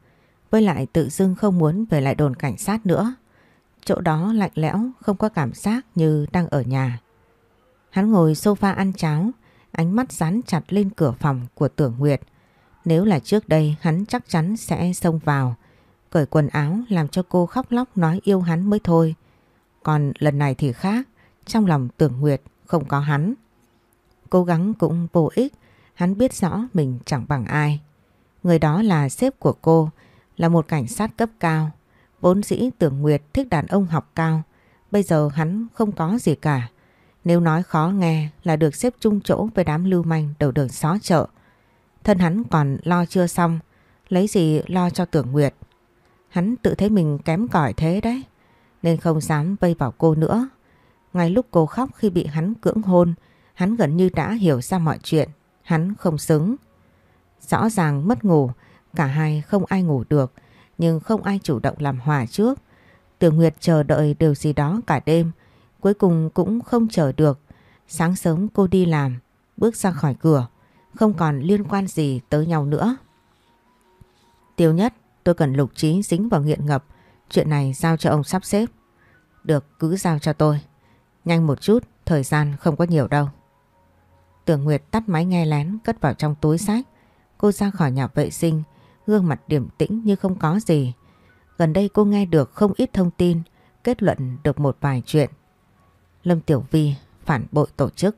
Với lại tự dưng không muốn về lại đồn cảnh sát nữa. Chỗ đó lạnh lẽo, không có cảm giác như đang ở nhà. Hắn ngồi sofa ăn cháo, ánh mắt dán chặt lên cửa phòng của Tưởng Nguyệt. Nếu là trước đây hắn chắc chắn sẽ xông vào, cởi quần áo làm cho cô khóc lóc nói yêu hắn mới thôi. Còn lần này thì khác, trong lòng Tưởng Nguyệt không có hắn. Cố gắng cũng vô ích, hắn biết rõ mình chẳng bằng ai. Người đó là sếp của cô, là một cảnh sát cấp cao. Vốn dĩ tưởng Nguyệt thích đàn ông học cao, bây giờ hắn không có gì cả. Nếu nói khó nghe là được xếp chung chỗ với đám lưu manh đầu đường xó chợ. Thân hắn còn lo chưa xong, lấy gì lo cho tưởng Nguyệt. Hắn tự thấy mình kém cỏi thế đấy, nên không dám vây vào cô nữa. Ngay lúc cô khóc khi bị hắn cưỡng hôn, hắn gần như đã hiểu ra mọi chuyện, hắn không xứng. Rõ ràng mất ngủ, cả hai không ai ngủ được, nhưng không ai chủ động làm hòa trước. tường Nguyệt chờ đợi điều gì đó cả đêm, cuối cùng cũng không chờ được. Sáng sớm cô đi làm, bước ra khỏi cửa, không còn liên quan gì tới nhau nữa. Tiêu nhất, tôi cần lục trí dính vào nghiện ngập, chuyện này giao cho ông sắp xếp. Được, cứ giao cho tôi. Nhanh một chút, thời gian không có nhiều đâu. Tưởng Nguyệt tắt máy nghe lén cất vào trong túi sách. Cô ra khỏi nhà vệ sinh, gương mặt điềm tĩnh như không có gì. Gần đây cô nghe được không ít thông tin, kết luận được một vài chuyện. Lâm Tiểu Vi phản bội tổ chức.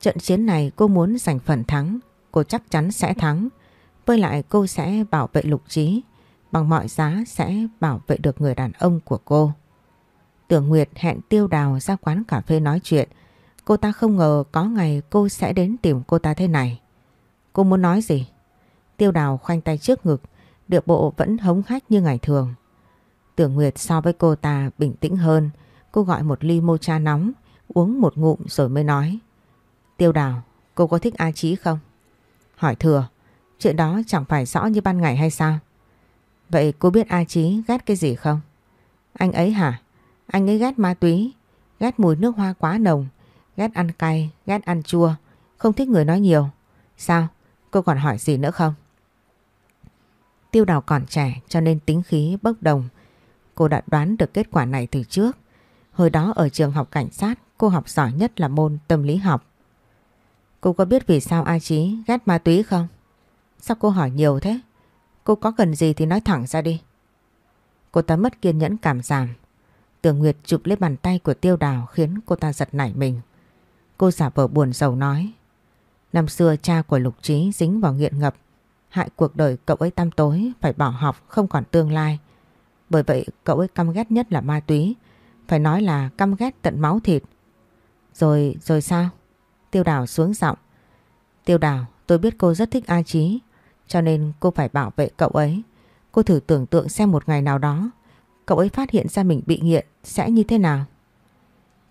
Trận chiến này cô muốn giành phần thắng, cô chắc chắn sẽ thắng. Với lại cô sẽ bảo vệ lục trí, bằng mọi giá sẽ bảo vệ được người đàn ông của cô. Tưởng Nguyệt hẹn Tiêu Đào ra quán cà phê nói chuyện. Cô ta không ngờ có ngày cô sẽ đến tìm cô ta thế này. Cô muốn nói gì? Tiêu Đào khoanh tay trước ngực, địa bộ vẫn hống hách như ngày thường. Tưởng Nguyệt so với cô ta bình tĩnh hơn, cô gọi một ly mocha nóng, uống một ngụm rồi mới nói. Tiêu Đào, cô có thích A Chí không? Hỏi thừa, chuyện đó chẳng phải rõ như ban ngày hay sao? Vậy cô biết A Chí ghét cái gì không? Anh ấy hả? Anh ấy ghét ma túy, ghét mùi nước hoa quá nồng, ghét ăn cay, ghét ăn chua, không thích người nói nhiều. Sao? Cô còn hỏi gì nữa không? Tiêu đào còn trẻ cho nên tính khí bốc đồng. Cô đã đoán được kết quả này từ trước. Hồi đó ở trường học cảnh sát cô học giỏi nhất là môn tâm lý học. Cô có biết vì sao A Chí ghét ma túy không? Sao cô hỏi nhiều thế? Cô có cần gì thì nói thẳng ra đi. Cô ta mất kiên nhẫn cảm giảm. Tưởng Nguyệt chụp lấy bàn tay của tiêu đào khiến cô ta giật nảy mình. Cô giả vờ buồn sầu nói. Năm xưa cha của Lục Trí dính vào nghiện ngập, hại cuộc đời cậu ấy tăm tối, phải bỏ học, không còn tương lai. Bởi vậy cậu ấy căm ghét nhất là ma túy, phải nói là căm ghét tận máu thịt. Rồi, rồi sao? Tiêu đào xuống giọng. Tiêu đào, tôi biết cô rất thích A trí cho nên cô phải bảo vệ cậu ấy. Cô thử tưởng tượng xem một ngày nào đó, cậu ấy phát hiện ra mình bị nghiện sẽ như thế nào?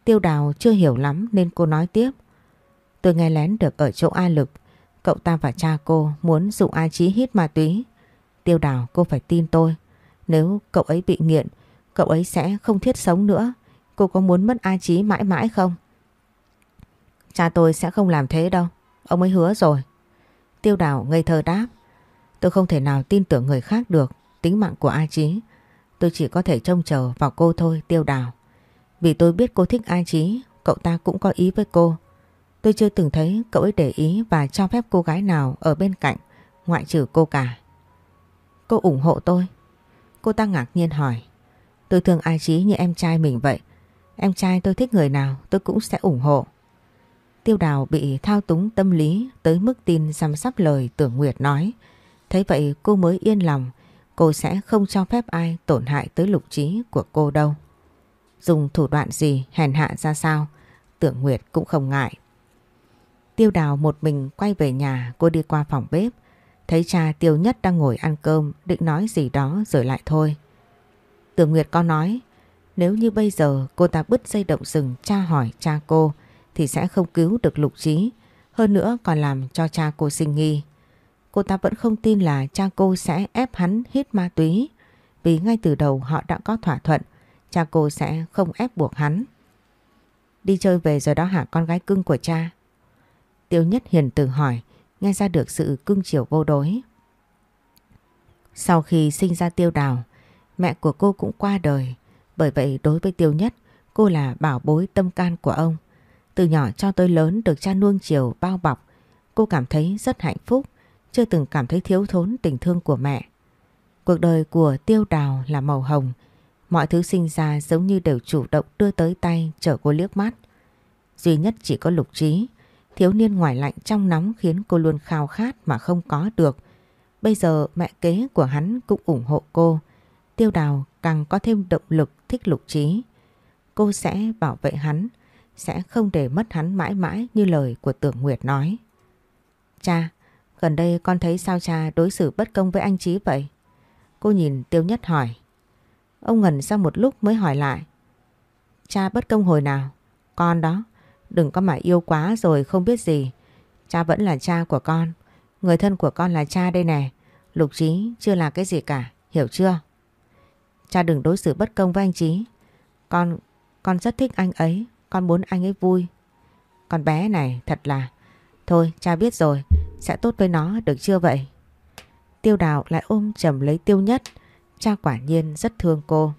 Tiêu đào chưa hiểu lắm nên cô nói tiếp. Tôi nghe lén được ở chỗ A Lực, cậu ta và cha cô muốn dụ A Chí hít ma túy. Tiêu đào cô phải tin tôi. Nếu cậu ấy bị nghiện, cậu ấy sẽ không thiết sống nữa. Cô có muốn mất A Chí mãi mãi không? Cha tôi sẽ không làm thế đâu. Ông ấy hứa rồi. Tiêu đào ngây thơ đáp. Tôi không thể nào tin tưởng người khác được. Tính mạng của A Chí. Tôi chỉ có thể trông chờ vào cô thôi tiêu đào. Vì tôi biết cô thích Ai Chí, cậu ta cũng có ý với cô. Tôi chưa từng thấy cậu ấy để ý và cho phép cô gái nào ở bên cạnh, ngoại trừ cô cả. Cô ủng hộ tôi. Cô ta ngạc nhiên hỏi. Tôi thương Ai Chí như em trai mình vậy. Em trai tôi thích người nào tôi cũng sẽ ủng hộ. Tiêu đào bị thao túng tâm lý tới mức tin giam sắp lời tưởng Nguyệt nói. Thấy vậy cô mới yên lòng, cô sẽ không cho phép ai tổn hại tới lục trí của cô đâu. Dùng thủ đoạn gì hèn hạ ra sao, tưởng Nguyệt cũng không ngại. Tiêu đào một mình quay về nhà cô đi qua phòng bếp. Thấy cha tiêu nhất đang ngồi ăn cơm định nói gì đó rồi lại thôi. Tưởng Nguyệt có nói nếu như bây giờ cô ta bứt dây động rừng cha hỏi cha cô thì sẽ không cứu được lục trí. Hơn nữa còn làm cho cha cô sinh nghi. Cô ta vẫn không tin là cha cô sẽ ép hắn hít ma túy vì ngay từ đầu họ đã có thỏa thuận cha cô sẽ không ép buộc hắn. Đi chơi về rồi đó hả con gái cưng của cha? Tiêu Nhất Hiền từ hỏi, nghe ra được sự cưng chiều vô đối. Sau khi sinh ra Tiêu Đào, mẹ của cô cũng qua đời. Bởi vậy đối với Tiêu Nhất, cô là bảo bối tâm can của ông. Từ nhỏ cho tới lớn được cha nuông chiều bao bọc, cô cảm thấy rất hạnh phúc, chưa từng cảm thấy thiếu thốn tình thương của mẹ. Cuộc đời của Tiêu Đào là màu hồng, mọi thứ sinh ra giống như đều chủ động đưa tới tay chở cô liếc mắt. Duy nhất chỉ có lục trí, thiếu niên ngoài lạnh trong nóng khiến cô luôn khao khát mà không có được. Bây giờ mẹ kế của hắn cũng ủng hộ cô. Tiêu Đào càng có thêm động lực thích Lục Trí. Cô sẽ bảo vệ hắn, sẽ không để mất hắn mãi mãi như lời của Tưởng Nguyệt nói. Cha, gần đây con thấy sao cha đối xử bất công với anh Trí vậy? Cô nhìn Tiêu Nhất hỏi. Ông ngẩn ra một lúc mới hỏi lại. Cha bất công hồi nào? Con đó, đừng có mà yêu quá rồi không biết gì. Cha vẫn là cha của con. Người thân của con là cha đây nè. Lục Trí chưa là cái gì cả, hiểu chưa? Cha đừng đối xử bất công với anh Trí. Con, con rất thích anh ấy, con muốn anh ấy vui. Con bé này thật là... Thôi cha biết rồi, sẽ tốt với nó được chưa vậy? Tiêu đào lại ôm chầm lấy tiêu nhất. Cha quả nhiên rất thương cô.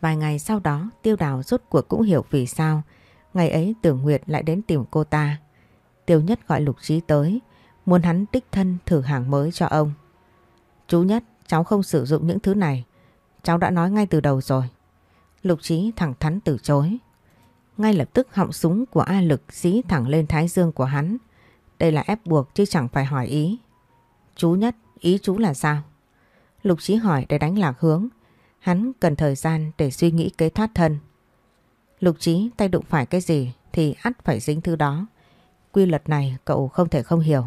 Vài ngày sau đó tiêu đào rốt cuộc cũng hiểu vì sao. Ngày ấy tưởng Nguyệt lại đến tìm cô ta. Tiêu nhất gọi lục trí tới. Muốn hắn đích thân thử hàng mới cho ông. Chú nhất, cháu không sử dụng những thứ này. Cháu đã nói ngay từ đầu rồi. Lục trí thẳng thắn từ chối. Ngay lập tức họng súng của A Lực dí thẳng lên thái dương của hắn. Đây là ép buộc chứ chẳng phải hỏi ý. Chú nhất, ý chú là sao? Lục Chí hỏi để đánh lạc hướng. Hắn cần thời gian để suy nghĩ kế thoát thân. Lục Chí tay đụng phải cái gì thì ắt phải dính thứ đó. Quy luật này cậu không thể không hiểu.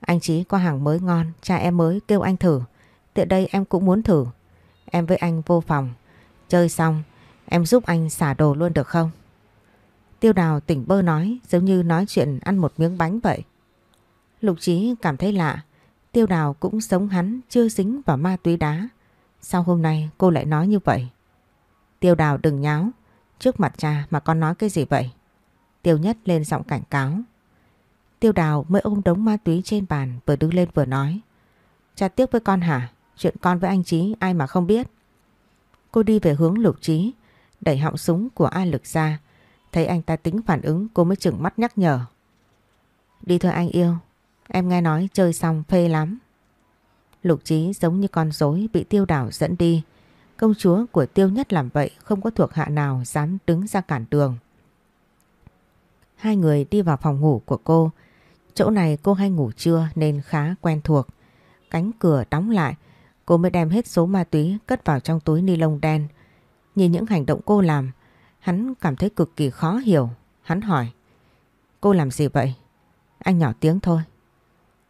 Anh Chí có hàng mới ngon, cha em mới kêu anh thử. Tiện đây em cũng muốn thử. Em với anh vô phòng. Chơi xong, em giúp anh xả đồ luôn được không? Tiêu đào tỉnh bơ nói giống như nói chuyện ăn một miếng bánh vậy. Lục Chí cảm thấy lạ. Tiêu đào cũng sống hắn chưa dính vào ma túy đá. Sao hôm nay cô lại nói như vậy? Tiêu đào đừng nháo. Trước mặt cha mà con nói cái gì vậy? Tiêu nhất lên giọng cảnh cáo. Tiêu đào mới ôm đống ma túy trên bàn vừa đứng lên vừa nói. Cha tiếc với con hả? Chuyện con với anh Trí ai mà không biết. Cô đi về hướng lục trí, đẩy họng súng của A Lực ra. Thấy anh ta tính phản ứng cô mới chừng mắt nhắc nhở. Đi thôi anh yêu, em nghe nói chơi xong phê lắm. Lục trí giống như con rối bị tiêu đảo dẫn đi. Công chúa của tiêu nhất làm vậy không có thuộc hạ nào dám đứng ra cản đường. Hai người đi vào phòng ngủ của cô. Chỗ này cô hay ngủ trưa nên khá quen thuộc. Cánh cửa đóng lại, cô mới đem hết số ma túy cất vào trong túi ni lông đen. Nhìn những hành động cô làm, hắn cảm thấy cực kỳ khó hiểu. Hắn hỏi, cô làm gì vậy? Anh nhỏ tiếng thôi.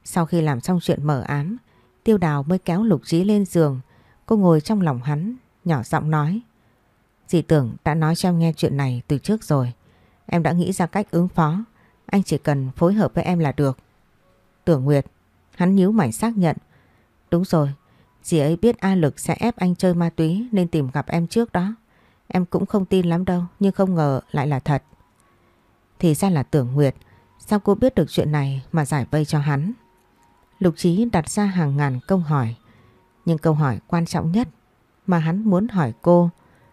Sau khi làm xong chuyện mở ám, tiêu đào mới kéo lục trí lên giường. Cô ngồi trong lòng hắn, nhỏ giọng nói. Dì tưởng đã nói cho em nghe chuyện này từ trước rồi. Em đã nghĩ ra cách ứng phó. Anh chỉ cần phối hợp với em là được. Tưởng Nguyệt, hắn nhíu mày xác nhận. Đúng rồi, dì ấy biết A Lực sẽ ép anh chơi ma túy nên tìm gặp em trước đó. Em cũng không tin lắm đâu, nhưng không ngờ lại là thật. Thì ra là Tưởng Nguyệt, sao cô biết được chuyện này mà giải vây cho hắn? Lục Chí đặt ra hàng ngàn câu hỏi, nhưng câu hỏi quan trọng nhất mà hắn muốn hỏi cô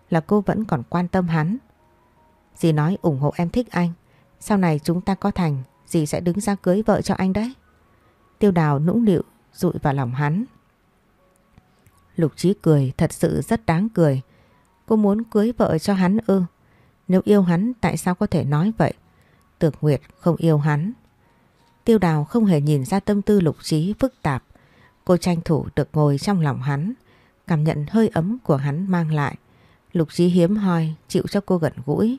là cô vẫn còn quan tâm hắn. Dì nói ủng hộ em thích anh, sau này chúng ta có thành, dì sẽ đứng ra cưới vợ cho anh đấy. Tiêu đào nũng nịu rụi vào lòng hắn. Lục Chí cười thật sự rất đáng cười. Cô muốn cưới vợ cho hắn ư. Nếu yêu hắn tại sao có thể nói vậy? Tưởng Nguyệt không yêu hắn. Tiêu đào không hề nhìn ra tâm tư lục trí phức tạp. Cô tranh thủ được ngồi trong lòng hắn, cảm nhận hơi ấm của hắn mang lại. Lục trí hiếm hoi chịu cho cô gần gũi.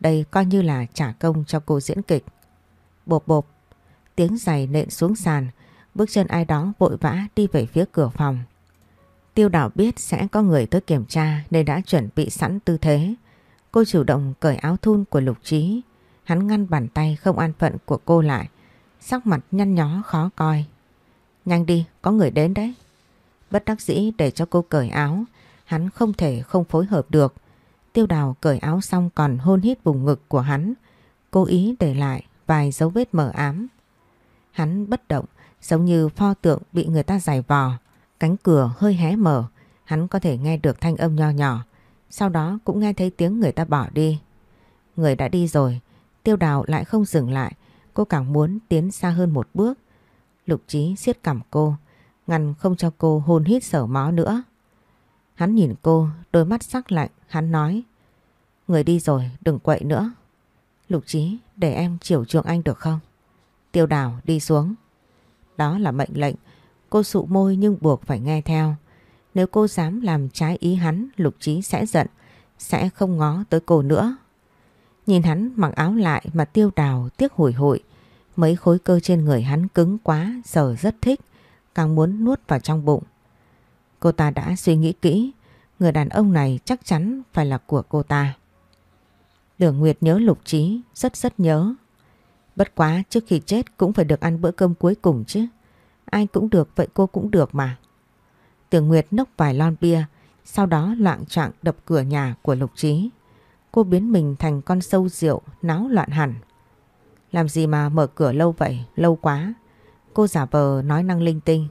Đây coi như là trả công cho cô diễn kịch. Bộp bộp, tiếng giày nện xuống sàn, bước chân ai đó vội vã đi về phía cửa phòng. Tiêu đảo biết sẽ có người tới kiểm tra nên đã chuẩn bị sẵn tư thế. Cô chủ động cởi áo thun của Lục Trí. Hắn ngăn bàn tay không an phận của cô lại. Sắc mặt nhăn nhó khó coi. Nhanh đi, có người đến đấy. Bất đắc dĩ để cho cô cởi áo. Hắn không thể không phối hợp được. Tiêu đào cởi áo xong còn hôn hít vùng ngực của hắn. Cố ý để lại vài dấu vết mờ ám. Hắn bất động giống như pho tượng bị người ta giày vò. Cánh cửa hơi hé mở, hắn có thể nghe được thanh âm nho nhỏ, sau đó cũng nghe thấy tiếng người ta bỏ đi. Người đã đi rồi, tiêu đào lại không dừng lại, cô càng muốn tiến xa hơn một bước. Lục trí siết cằm cô, ngăn không cho cô hôn hít sở mó nữa. Hắn nhìn cô, đôi mắt sắc lạnh, hắn nói Người đi rồi, đừng quậy nữa. Lục trí, để em chiều chuộng anh được không? Tiêu đào đi xuống. Đó là mệnh lệnh Cô sụ môi nhưng buộc phải nghe theo. Nếu cô dám làm trái ý hắn, Lục Trí sẽ giận, sẽ không ngó tới cô nữa. Nhìn hắn mặc áo lại mà tiêu đào tiếc hủi hụi. Mấy khối cơ trên người hắn cứng quá, giờ rất thích, càng muốn nuốt vào trong bụng. Cô ta đã suy nghĩ kỹ, người đàn ông này chắc chắn phải là của cô ta. Đường Nguyệt nhớ Lục Trí, rất rất nhớ. Bất quá trước khi chết cũng phải được ăn bữa cơm cuối cùng chứ. Ai cũng được vậy cô cũng được mà. Tưởng Nguyệt nốc vài lon bia, sau đó loạn trạng đập cửa nhà của Lục Trí. Cô biến mình thành con sâu rượu náo loạn hẳn. Làm gì mà mở cửa lâu vậy, lâu quá. Cô giả vờ nói năng linh tinh.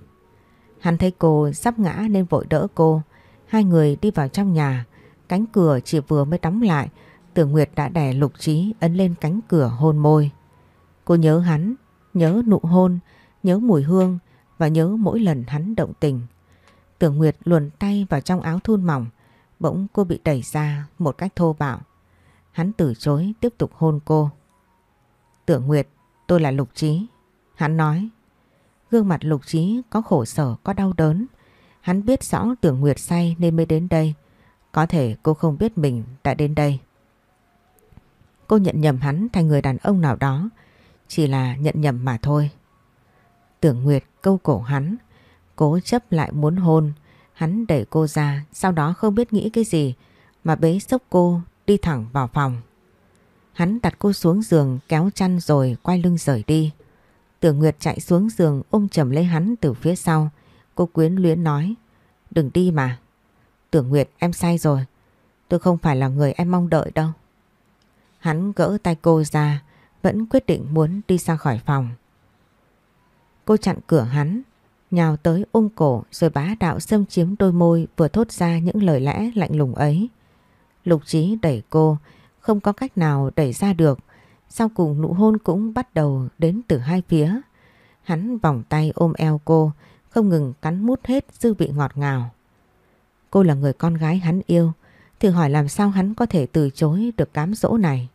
Hắn thấy cô sắp ngã nên vội đỡ cô. Hai người đi vào trong nhà. Cánh cửa chỉ vừa mới đóng lại. Tưởng Nguyệt đã đè lục trí ấn lên cánh cửa hôn môi. Cô nhớ hắn, nhớ nụ hôn, nhớ mùi hương và nhớ mỗi lần hắn động tình. Tưởng Nguyệt luồn tay vào trong áo thun mỏng. Bỗng cô bị đẩy ra một cách thô bạo. Hắn từ chối tiếp tục hôn cô. Tưởng Nguyệt, tôi là Lục Trí. Hắn nói. Gương mặt Lục Trí có khổ sở, có đau đớn. Hắn biết rõ Tưởng Nguyệt say nên mới đến đây. Có thể cô không biết mình đã đến đây. Cô nhận nhầm hắn thành người đàn ông nào đó. Chỉ là nhận nhầm mà thôi. Tưởng Nguyệt câu cổ hắn. Cố chấp lại muốn hôn. Hắn đẩy cô ra. Sau đó không biết nghĩ cái gì. Mà bế sốc cô đi thẳng vào phòng. Hắn đặt cô xuống giường, kéo chăn rồi quay lưng rời đi. Tưởng Nguyệt chạy xuống giường ôm chầm lấy hắn từ phía sau. Cô quyến luyến nói. Đừng đi mà. Tưởng Nguyệt, em sai rồi. Tôi không phải là người em mong đợi đâu. Hắn gỡ tay cô ra. Vẫn quyết định muốn đi ra khỏi phòng. Cô chặn cửa hắn. Nhào tới ôm cổ rồi bá đạo xâm chiếm đôi môi vừa thốt ra những lời lẽ lạnh lùng ấy. Lục trí đẩy cô không có cách nào đẩy ra được. Sau cùng nụ hôn cũng bắt đầu đến từ hai phía. Hắn vòng tay ôm eo cô, không ngừng cắn mút hết dư vị ngọt ngào. Cô là người con gái hắn yêu, thử hỏi làm sao hắn có thể từ chối được cám dỗ này.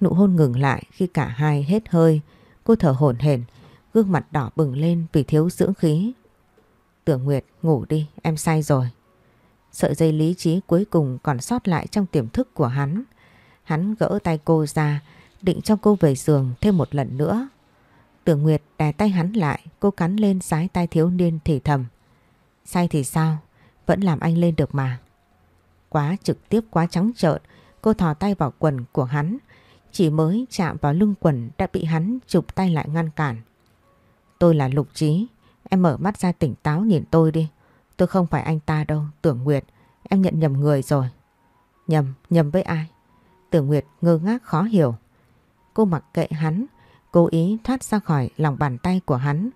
Nụ hôn ngừng lại khi cả hai hết hơi, cô thở hổn hển, gương mặt đỏ bừng lên vì thiếu dưỡng khí. Tưởng Nguyệt ngủ đi, em say rồi. Sợi dây lý trí cuối cùng còn sót lại trong tiềm thức của hắn. Hắn gỡ tay cô ra, định cho cô về giường thêm một lần nữa. Tưởng Nguyệt đè tay hắn lại, cô cắn lên sái tay thiếu niên thì thầm. Say thì sao? Vẫn làm anh lên được mà. Quá trực tiếp quá trắng trợn, cô thò tay vào quần của hắn. Chỉ mới chạm vào lưng quần đã bị hắn chụp tay lại ngăn cản. Tôi là Lục Trí, em mở mắt ra tỉnh táo nhìn tôi đi. Tôi không phải anh ta đâu, Tưởng Nguyệt, em nhận nhầm người rồi. Nhầm, nhầm với ai? Tưởng Nguyệt ngơ ngác khó hiểu. Cô mặc kệ hắn, cố ý thoát ra khỏi lòng bàn tay của hắn.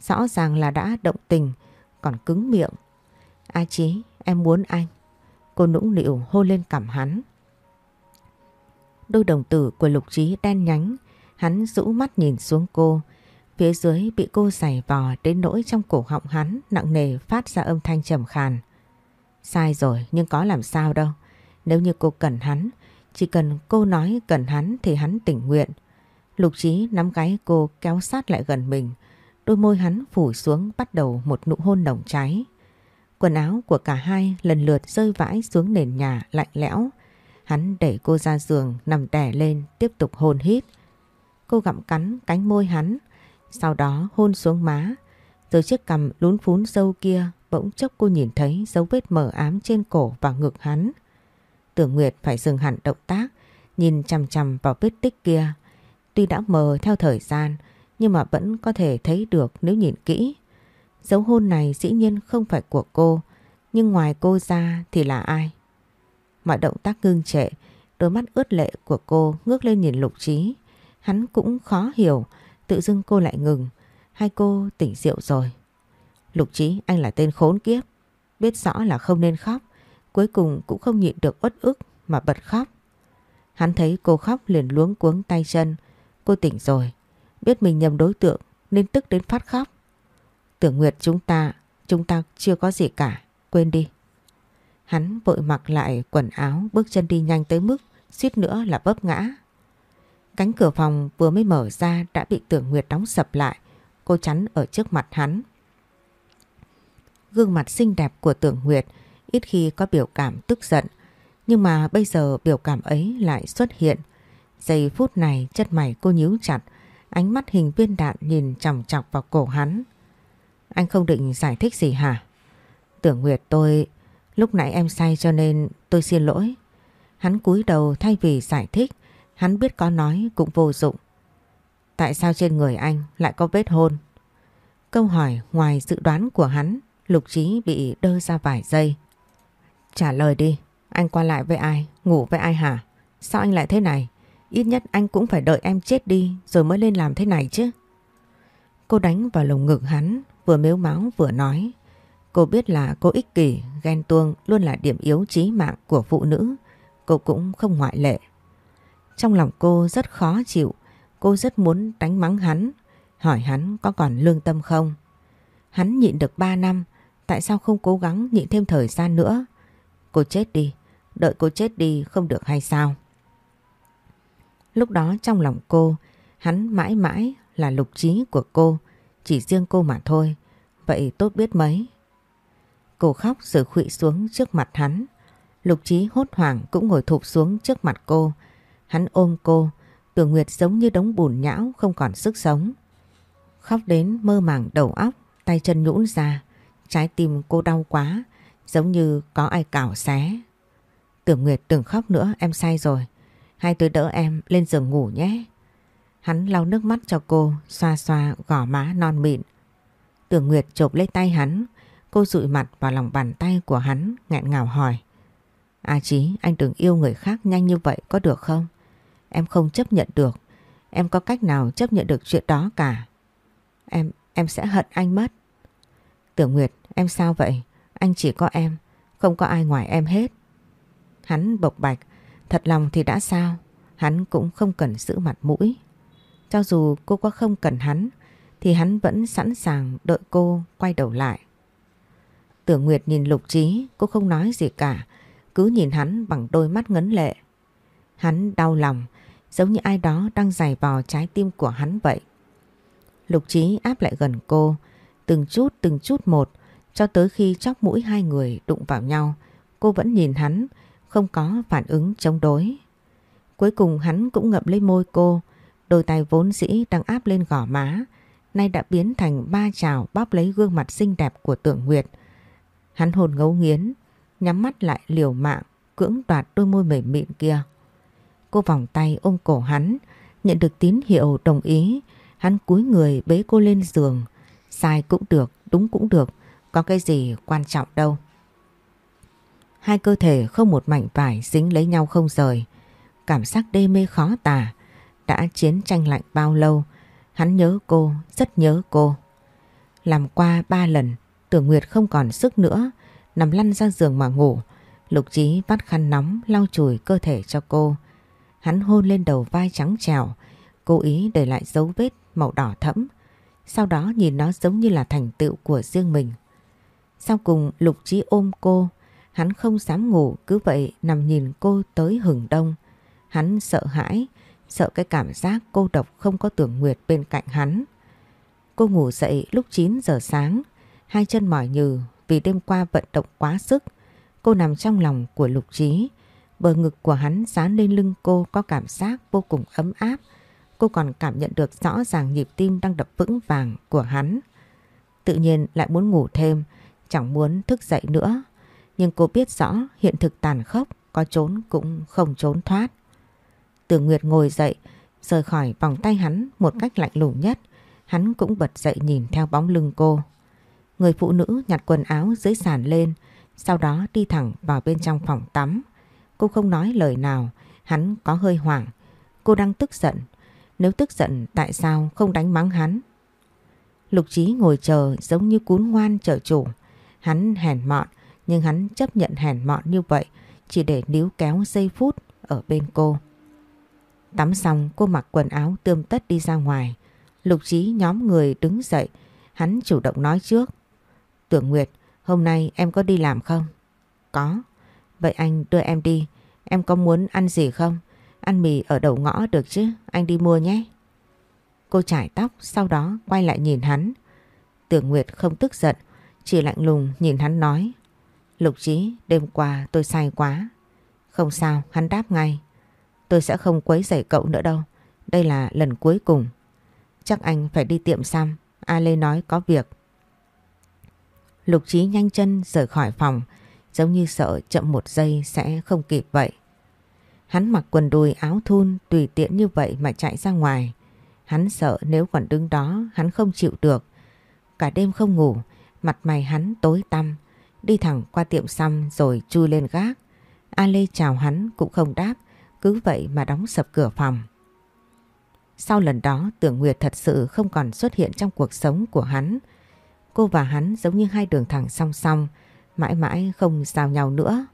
Rõ ràng là đã động tình, còn cứng miệng. A Chí, em muốn anh. Cô nũng nịu hôn lên cằm hắn. Đôi đồng tử của Lục Trí đen nhánh, hắn rũ mắt nhìn xuống cô. Phía dưới bị cô giày vò đến nỗi trong cổ họng hắn nặng nề phát ra âm thanh trầm khàn. Sai rồi nhưng có làm sao đâu. Nếu như cô cần hắn, chỉ cần cô nói cần hắn thì hắn tỉnh nguyện. Lục trí nắm gáy cô kéo sát lại gần mình. Đôi môi hắn phủ xuống bắt đầu một nụ hôn nồng cháy. Quần áo của cả hai lần lượt rơi vãi xuống nền nhà lạnh lẽo. Hắn đẩy cô ra giường nằm đè lên tiếp tục hôn hít. Cô gặm cắn cánh môi hắn sau đó hôn xuống má, rồi chiếc cằm lún phún sâu kia bỗng chốc cô nhìn thấy dấu vết mờ ám trên cổ và ngực hắn. Tưởng Nguyệt phải dừng hẳn động tác, nhìn chằm chằm vào vết tích kia. Tuy đã mờ theo thời gian, nhưng mà vẫn có thể thấy được nếu nhìn kỹ. Dấu hôn này dĩ nhiên không phải của cô, nhưng ngoài cô ra thì là ai? Mọi động tác ngưng trệ, đôi mắt ướt lệ của cô ngước lên nhìn lục trí. Hắn cũng khó hiểu Tự dưng cô lại ngừng. Hai cô tỉnh rượu rồi. Lục trí anh là tên khốn kiếp. Biết rõ là không nên khóc. Cuối cùng cũng không nhịn được uất ức Mà bật khóc. Hắn thấy cô khóc liền luống cuống tay chân. Cô tỉnh rồi. Biết mình nhầm đối tượng nên tức đến phát khóc. Tưởng Nguyệt chúng ta Chúng ta chưa có gì cả. Quên đi. Hắn vội mặc lại quần áo Bước chân đi nhanh tới mức suýt nữa là vấp ngã. Cánh cửa phòng vừa mới mở ra đã bị tưởng Nguyệt đóng sập lại. Cô chắn ở trước mặt hắn. gương mặt xinh đẹp của Tưởng Nguyệt ít khi có biểu cảm tức giận. Nhưng mà bây giờ biểu cảm ấy lại xuất hiện. Giây phút này chất mày cô nhíu chặt, ánh mắt hình viên đạn nhìn chòng chọc vào cổ hắn. Anh không định giải thích gì hả? Tưởng Nguyệt tôi... Lúc nãy em say cho nên tôi xin lỗi. Hắn cúi đầu thay vì giải thích, hắn biết có nói cũng vô dụng. Tại sao trên người anh lại có vết hôn? Câu hỏi ngoài dự đoán của hắn, Lục Trí bị đơ ra vài giây. Trả lời đi, anh qua lại với ai, ngủ với ai hả? Sao anh lại thế này? Ít nhất anh cũng phải đợi em chết đi rồi mới lên làm thế này chứ. Cô đánh vào lồng ngực hắn, vừa mếu máu vừa nói. Cô biết là cô ích kỷ, ghen tuông luôn là điểm yếu chí mạng của phụ nữ. Cô cũng không ngoại lệ. Trong lòng cô rất khó chịu, cô rất muốn đánh mắng hắn, hỏi hắn có còn lương tâm không. Hắn nhịn được 3 năm, tại sao không cố gắng nhịn thêm thời gian nữa? Cô chết đi, đợi cô chết đi không được hay sao? Lúc đó trong lòng cô, hắn mãi mãi là lục trí của cô, chỉ riêng cô mà thôi. Vậy tốt biết mấy. Cô khóc rồi khụy xuống trước mặt hắn. Lục trí hốt hoảng cũng ngồi thụp xuống trước mặt cô. Hắn ôm cô, tưởng Nguyệt giống như đống bùn nhão không còn sức sống. Khóc đến mơ màng đầu óc, tay chân nhũn ra. Trái tim cô đau quá, giống như có ai cào xé. Tưởng Nguyệt đừng khóc nữa, em say rồi. hai tôi đỡ em lên giường ngủ nhé. Hắn lau nước mắt cho cô, xoa xoa gò má non mịn. Tưởng Nguyệt chộp lấy tay hắn, cô dụi mặt vào lòng bàn tay của hắn, nghẹn ngào hỏi. A Chí, anh đừng yêu người khác nhanh như vậy có được không? Em không chấp nhận được. Em có cách nào chấp nhận được chuyện đó cả. Em, em sẽ hận anh mất. Tưởng Nguyệt, em sao vậy? Anh chỉ có em, không có ai ngoài em hết. Hắn bộc bạch, thật lòng thì đã sao? Hắn cũng không cần giữ mặt mũi. Cho dù cô có không cần hắn, thì hắn vẫn sẵn sàng đợi cô quay đầu lại. Tưởng Nguyệt nhìn Lục Trí, cô không nói gì cả, cứ nhìn hắn bằng đôi mắt ngấn lệ. Hắn đau lòng, giống như ai đó đang giày vào trái tim của hắn vậy. Lục Trí áp lại gần cô, từng chút từng chút một, cho tới khi chóc mũi hai người đụng vào nhau, cô vẫn nhìn hắn, không có phản ứng chống đối. Cuối cùng hắn cũng ngậm lấy môi cô, đôi tay vốn dĩ đang áp lên gò má, nay đã biến thành ba chảo bóp lấy gương mặt xinh đẹp của tưởng Nguyệt. Hắn hồn ngấu nghiến, nhắm mắt lại liều mạng, cưỡng đoạt đôi môi mềm mịn kia. Cô vòng tay ôm cổ hắn, nhận được tín hiệu đồng ý, hắn cúi người bế cô lên giường. Sai cũng được, đúng cũng được, có cái gì quan trọng đâu. Hai cơ thể không một mảnh vải dính lấy nhau không rời. Cảm giác đê mê khó tả. Đã chiến tranh lạnh bao lâu, hắn nhớ cô, rất nhớ cô. Làm qua ba lần, tưởng Nguyệt không còn sức nữa, nằm lăn ra giường mà ngủ. Lục Chí bắt khăn nóng lau chùi cơ thể cho cô. Hắn hôn lên đầu vai trắng trèo, cố ý để lại dấu vết màu đỏ thẫm. Sau đó nhìn nó giống như là thành tựu của riêng mình. Sau cùng Lục trí ôm cô, hắn không dám ngủ cứ vậy nằm nhìn cô tới hừng đông. Hắn sợ hãi, sợ cái cảm giác cô độc không có tưởng nguyệt bên cạnh hắn. Cô ngủ dậy lúc 9 giờ sáng, hai chân mỏi nhừ vì đêm qua vận động quá sức. Cô nằm trong lòng của Lục Trí, bờ ngực của hắn dán lên lưng cô có cảm giác vô cùng ấm áp. Cô còn cảm nhận được rõ ràng nhịp tim đang đập vững vàng của hắn. Tự nhiên lại muốn ngủ thêm, chẳng muốn thức dậy nữa. Nhưng cô biết rõ hiện thực tàn khốc, có trốn cũng không trốn thoát. Tử Nguyệt ngồi dậy, rời khỏi vòng tay hắn một cách lạnh lùng nhất. Hắn cũng bật dậy nhìn theo bóng lưng cô. Người phụ nữ nhặt quần áo dưới sàn lên, sau đó đi thẳng vào bên trong phòng tắm. Cô không nói lời nào, hắn có hơi hoảng. Cô đang tức giận. Nếu tức giận tại sao không đánh mắng hắn? Lục Trí ngồi chờ giống như cún ngoan chờ chủ. Hắn hèn mọn, nhưng hắn chấp nhận hèn mọn như vậy chỉ để níu kéo giây phút ở bên cô. Tắm xong cô mặc quần áo tươm tất đi ra ngoài. Lục Trí nhóm người đứng dậy, hắn chủ động nói trước. Tưởng Nguyệt, hôm nay em có đi làm không? Có. Vậy anh đưa em đi. Em có muốn ăn gì không? Ăn mì ở đầu ngõ được chứ, anh đi mua nhé. Cô chải tóc, sau đó quay lại nhìn hắn. Tưởng Nguyệt không tức giận, Chỉ lạnh lùng nhìn hắn nói. Lục Chí, đêm qua tôi say quá. Không sao, hắn đáp ngay. Tôi sẽ không quấy rầy cậu nữa đâu. Đây là lần cuối cùng. Chắc anh phải đi tiệm xăm. A Lê nói có việc. Lục Chí nhanh chân rời khỏi phòng, giống như sợ chậm một giây sẽ không kịp vậy. Hắn mặc quần đùi áo thun tùy tiện như vậy mà chạy ra ngoài. Hắn sợ nếu còn đứng đó hắn không chịu được. Cả đêm không ngủ, mặt mày hắn tối tăm, đi thẳng qua tiệm xăm rồi chui lên gác. A Lê chào hắn cũng không đáp, cứ vậy mà đóng sập cửa phòng. Sau lần đó Tưởng Nguyệt thật sự không còn xuất hiện trong cuộc sống của hắn. Cô và hắn giống như hai đường thẳng song song, mãi mãi không giao nhau nữa.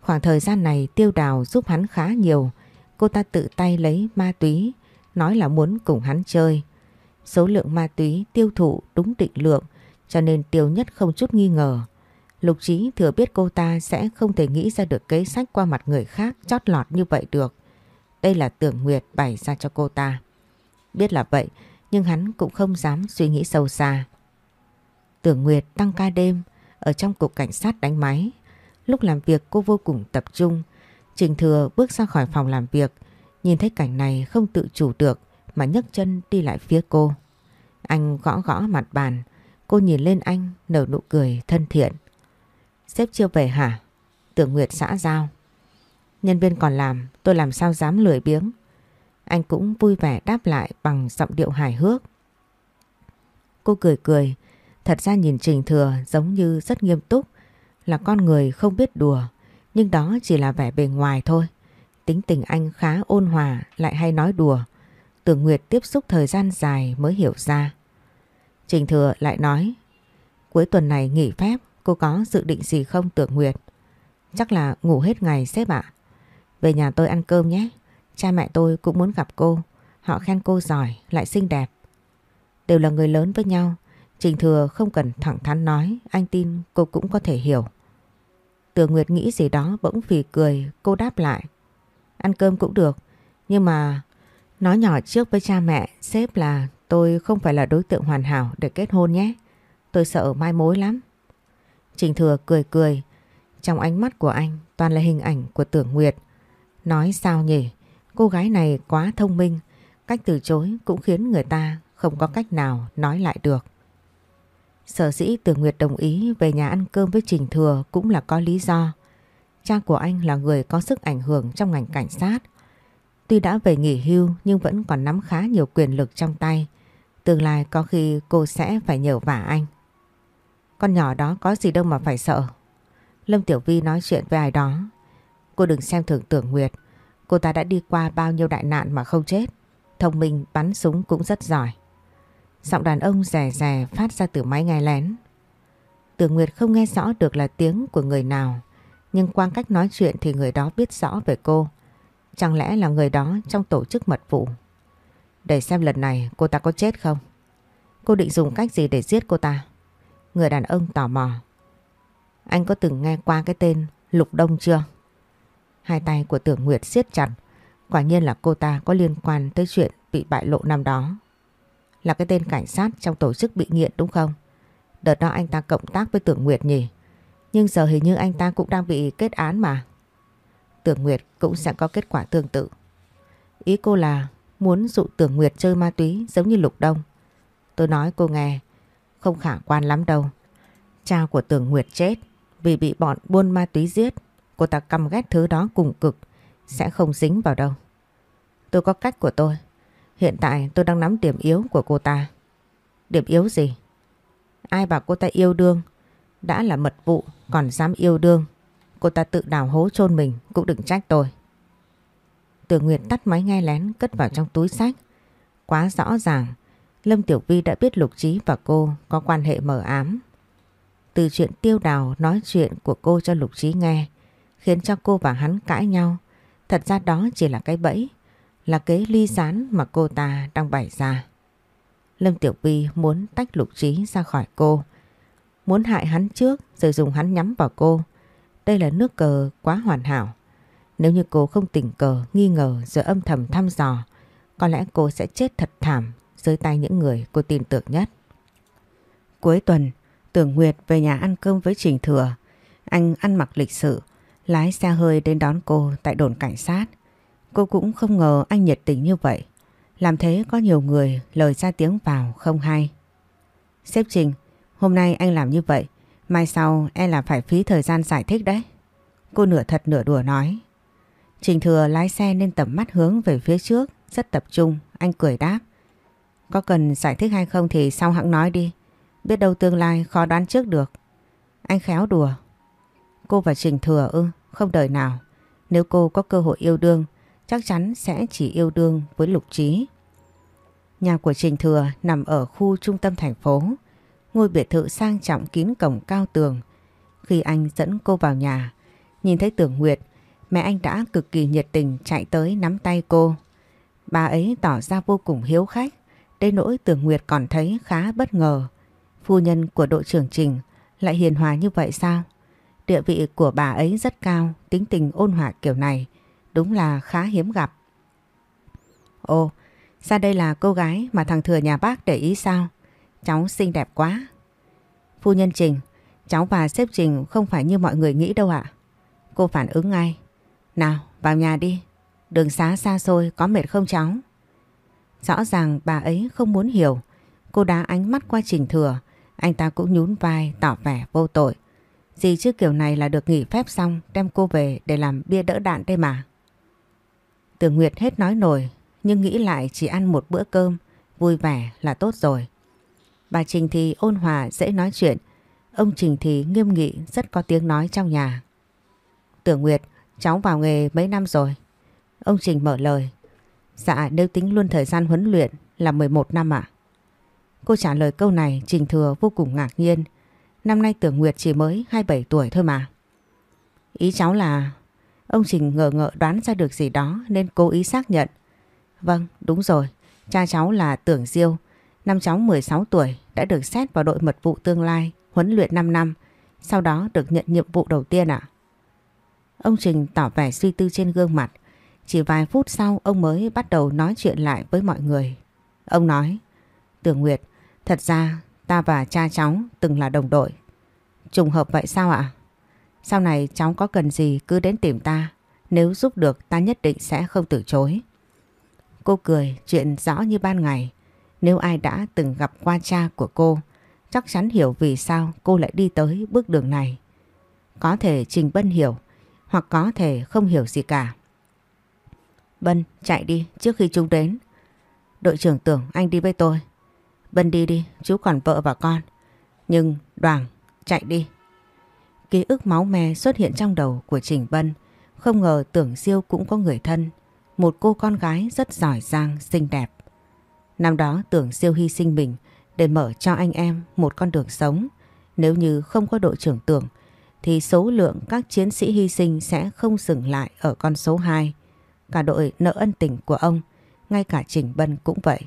Khoảng thời gian này tiêu đào giúp hắn khá nhiều. Cô ta tự tay lấy ma túy, nói là muốn cùng hắn chơi. Số lượng ma túy tiêu thụ đúng định lượng cho nên tiêu nhất không chút nghi ngờ. Lục trí thừa biết cô ta sẽ không thể nghĩ ra được kế sách qua mặt người khác chót lọt như vậy được. Đây là tưởng Nguyệt bày ra cho cô ta. Biết là vậy nhưng hắn cũng không dám suy nghĩ sâu xa. Tưởng Nguyệt tăng ca đêm ở trong cục cảnh sát đánh máy. Lúc làm việc cô vô cùng tập trung. Trình Thừa bước ra khỏi phòng làm việc, nhìn thấy cảnh này không tự chủ được mà nhấc chân đi lại phía cô. Anh gõ gõ mặt bàn, cô nhìn lên anh nở nụ cười thân thiện. Sếp chưa về hả? Tưởng Nguyệt xã giao. Nhân viên còn làm, tôi làm sao dám lười biếng. Anh cũng vui vẻ đáp lại bằng giọng điệu hài hước. Cô cười cười, thật ra nhìn Trình Thừa giống như rất nghiêm túc, là con người không biết đùa, nhưng đó chỉ là vẻ bề ngoài thôi. Tính tình anh khá ôn hòa, lại hay nói đùa. Tưởng Nguyệt tiếp xúc thời gian dài mới hiểu ra. Trình Thừa lại nói, cuối tuần này nghỉ phép, cô có dự định gì không Tưởng Nguyệt? Chắc là ngủ hết ngày sếp ạ. Về nhà tôi ăn cơm nhé. Cha mẹ tôi cũng muốn gặp cô. Họ khen cô giỏi, lại xinh đẹp. Đều là người lớn với nhau. Trình Thừa không cần thẳng thắn nói, anh tin cô cũng có thể hiểu. Tường Nguyệt nghĩ gì đó bỗng phì cười, cô đáp lại. Ăn cơm cũng được, nhưng mà nói nhỏ trước với cha mẹ, sếp là tôi không phải là đối tượng hoàn hảo để kết hôn nhé. Tôi sợ mai mối lắm. Trình Thừa cười cười, trong ánh mắt của anh toàn là hình ảnh của Tưởng Nguyệt. Nói sao nhỉ, cô gái này quá thông minh, cách từ chối cũng khiến người ta không có cách nào nói lại được. Sở dĩ Tưởng Nguyệt đồng ý về nhà ăn cơm với Trình Thừa cũng là có lý do. Cha của anh là người có sức ảnh hưởng trong ngành cảnh sát. Tuy đã về nghỉ hưu nhưng vẫn còn nắm khá nhiều quyền lực trong tay. Tương lai có khi cô sẽ phải nhờ vả anh. Con nhỏ đó có gì đâu mà phải sợ. Lâm Tiểu Vi nói chuyện với ai đó. Cô đừng xem thường tưởng Nguyệt. Cô ta đã đi qua bao nhiêu đại nạn mà không chết. Thông minh, bắn súng cũng rất giỏi. Giọng đàn ông rè rè phát ra từ máy nghe lén. Tưởng Nguyệt không nghe rõ được là tiếng của người nào. Nhưng qua cách nói chuyện thì người đó biết rõ về cô. Chẳng lẽ là người đó trong tổ chức mật vụ? Để xem lần này cô ta có chết không? Cô định dùng cách gì để giết cô ta? Người đàn ông tò mò. Anh có từng nghe qua cái tên Lục Đông chưa? Hai tay của Tưởng Nguyệt siết chặt. Quả nhiên là cô ta có liên quan tới chuyện bị bại lộ năm đó. Là cái tên cảnh sát trong tổ chức bị nghiện đúng không? Đợt đó anh ta cộng tác với Tưởng Nguyệt nhỉ? Nhưng giờ hình như anh ta cũng đang bị kết án mà. Tưởng Nguyệt cũng sẽ có kết quả tương tự. Ý cô là muốn dụ Tưởng Nguyệt chơi ma túy giống như Lục Đông. Tôi nói cô nghe, không khả quan lắm đâu. Cha của Tưởng Nguyệt chết vì bị bọn buôn ma túy giết. Cô ta căm ghét thứ đó cùng cực, sẽ không dính vào đâu. Tôi có cách của tôi. Hiện tại tôi đang nắm điểm yếu của cô ta. Điểm yếu gì? Ai bảo cô ta yêu đương? Đã là mật vụ còn dám yêu đương. Cô ta tự đào hố chôn mình cũng đừng trách tôi. Tường Nguyệt tắt máy nghe lén cất vào trong túi sách. Quá rõ ràng, Lâm Tiểu Vi đã biết Lục Trí và cô có quan hệ mờ ám. Từ chuyện tiêu đào nói chuyện của cô cho Lục Trí nghe, khiến cho cô và hắn cãi nhau. Thật ra đó chỉ là cái bẫy, là kế ly gián mà cô ta đang bày ra. Lâm Tiểu Vi muốn tách Lục Trí ra khỏi cô, muốn hại hắn trước rồi dùng hắn nhắm vào cô. Đây là nước cờ quá hoàn hảo. Nếu như cô không tình cờ, nghi ngờ rồi âm thầm thăm dò, có lẽ cô sẽ chết thật thảm dưới tay những người cô tin tưởng nhất. Cuối tuần, Tưởng Nguyệt về nhà ăn cơm với Trình Thừa. Anh ăn mặc lịch sự, lái xe hơi đến đón cô tại đồn cảnh sát. Cô cũng không ngờ anh nhiệt tình như vậy. Làm thế có nhiều người lời ra tiếng vào không hay. Sếp Trình, hôm nay anh làm như vậy, mai sau em là phải phí thời gian giải thích đấy. Cô nửa thật nửa đùa nói. Trình Thừa lái xe nên tầm mắt hướng về phía trước, rất tập trung, anh cười đáp. Có cần giải thích hay không thì sau hãng nói đi. Biết đâu tương lai khó đoán trước được. Anh khéo đùa. Cô và Trình Thừa ư, không đời nào. Nếu cô có cơ hội yêu đương, chắc chắn sẽ chỉ yêu đương với Lục Trí. Nhà của Trình Thừa nằm ở khu trung tâm thành phố. Ngôi biệt thự sang trọng kín cổng cao tường. Khi anh dẫn cô vào nhà, nhìn thấy Tưởng Nguyệt, mẹ anh đã cực kỳ nhiệt tình chạy tới nắm tay cô. Bà ấy tỏ ra vô cùng hiếu khách, đến nỗi Tưởng Nguyệt còn thấy khá bất ngờ. Phu nhân của đội trưởng Trình lại hiền hòa như vậy sao? Địa vị của bà ấy rất cao, tính tình ôn hòa kiểu này, đúng là khá hiếm gặp. Ồ, ra đây là cô gái mà thằng thừa nhà bác để ý sao? Cháu xinh đẹp quá. Phu nhân Trình, cháu và sếp Trình không phải như mọi người nghĩ đâu ạ. Cô phản ứng ngay. Nào, vào nhà đi. Đường xá xa xôi, có mệt không cháu? Rõ ràng bà ấy không muốn hiểu. Cô đá ánh mắt qua Trình Thừa. Anh ta cũng nhún vai tỏ vẻ vô tội. Gì chứ kiểu này là được nghỉ phép xong đem cô về để làm bia đỡ đạn đây mà. Tường Nguyệt hết nói nổi nhưng nghĩ lại chỉ ăn một bữa cơm vui vẻ là tốt rồi. Bà Trình thì ôn hòa dễ nói chuyện. Ông Trình thì nghiêm nghị rất có tiếng nói trong nhà. Tưởng Nguyệt, cháu vào nghề mấy năm rồi. Ông Trình mở lời. Dạ nếu tính luôn thời gian huấn luyện là 11 năm ạ. Cô trả lời câu này Trình Thừa vô cùng ngạc nhiên. Năm nay Tưởng Nguyệt chỉ mới 27 tuổi thôi mà. Ý cháu là... Ông Trình ngờ ngợ đoán ra được gì đó nên cố ý xác nhận. Vâng, đúng rồi. Cha cháu là Tưởng Diêu. Năm cháu 16 tuổi đã được xét vào đội mật vụ tương lai, huấn luyện 5 năm. Sau đó được nhận nhiệm vụ đầu tiên ạ. Ông Trình tỏ vẻ suy tư trên gương mặt. Chỉ vài phút sau ông mới bắt đầu nói chuyện lại với mọi người. Ông nói, Tưởng Nguyệt, thật ra ta và cha cháu từng là đồng đội. Trùng hợp vậy sao ạ? Sau này cháu có cần gì cứ đến tìm ta. Nếu giúp được ta nhất định sẽ không từ chối. Cô cười chuyện rõ như ban ngày. Nếu ai đã từng gặp qua cha của cô, chắc chắn hiểu vì sao cô lại đi tới bước đường này. Có thể Trình Bân hiểu, hoặc có thể không hiểu gì cả. Bân, chạy đi trước khi chúng đến. Đội trưởng tưởng anh đi với tôi. Bân đi đi, chú còn vợ và con. Nhưng đoàn, chạy đi. Ký ức máu me xuất hiện trong đầu của Trình Bân. Không ngờ tưởng Diêu cũng có người thân. Một cô con gái rất giỏi giang, xinh đẹp. Năm đó tưởng Diêu hy sinh mình để mở cho anh em một con đường sống. Nếu như không có đội trưởng tưởng thì số lượng các chiến sĩ hy sinh sẽ không dừng lại ở con số 2. Cả đội nợ ân tình của ông, ngay cả Trình Bân cũng vậy.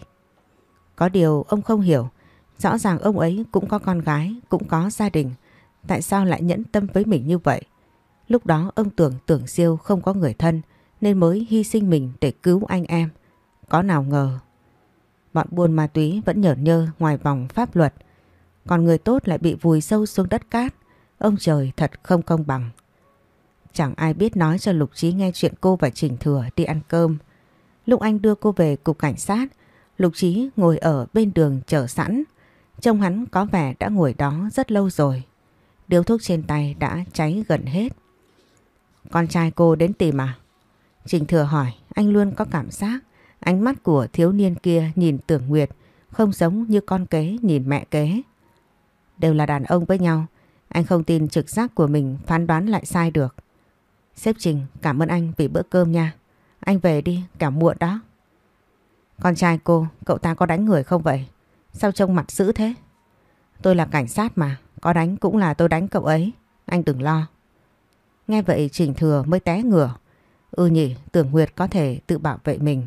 Có điều ông không hiểu, rõ ràng ông ấy cũng có con gái, cũng có gia đình. Tại sao lại nhẫn tâm với mình như vậy? Lúc đó ông tưởng tưởng siêu không có người thân nên mới hy sinh mình để cứu anh em. Có nào ngờ. Bọn buôn ma túy vẫn nhởn nhơ ngoài vòng pháp luật. Còn người tốt lại bị vùi sâu xuống đất cát. Ông trời thật không công bằng. Chẳng ai biết nói cho Lục Trí nghe chuyện cô và Trình Thừa đi ăn cơm. Lúc anh đưa cô về cục cảnh sát, Lục Trí ngồi ở bên đường chờ sẵn. Trông hắn có vẻ đã ngồi đó rất lâu rồi. Điếu thuốc trên tay đã cháy gần hết. Con trai cô đến tìm à? Trình Thừa hỏi, anh luôn có cảm giác ánh mắt của thiếu niên kia nhìn Tưởng Nguyệt không giống như con kế nhìn mẹ kế. Đều là đàn ông với nhau, anh không tin trực giác của mình phán đoán lại sai được. Sếp Trình cảm ơn anh vì bữa cơm nha. Anh về đi, cả muộn đó. Con trai cô, cậu ta có đánh người không vậy? Sao trông mặt dữ thế? Tôi là cảnh sát mà, có đánh cũng là tôi đánh cậu ấy. Anh đừng lo. Nghe vậy Trình Thừa mới té ngửa. Ừ nhỉ, Tưởng Nguyệt có thể tự bảo vệ mình.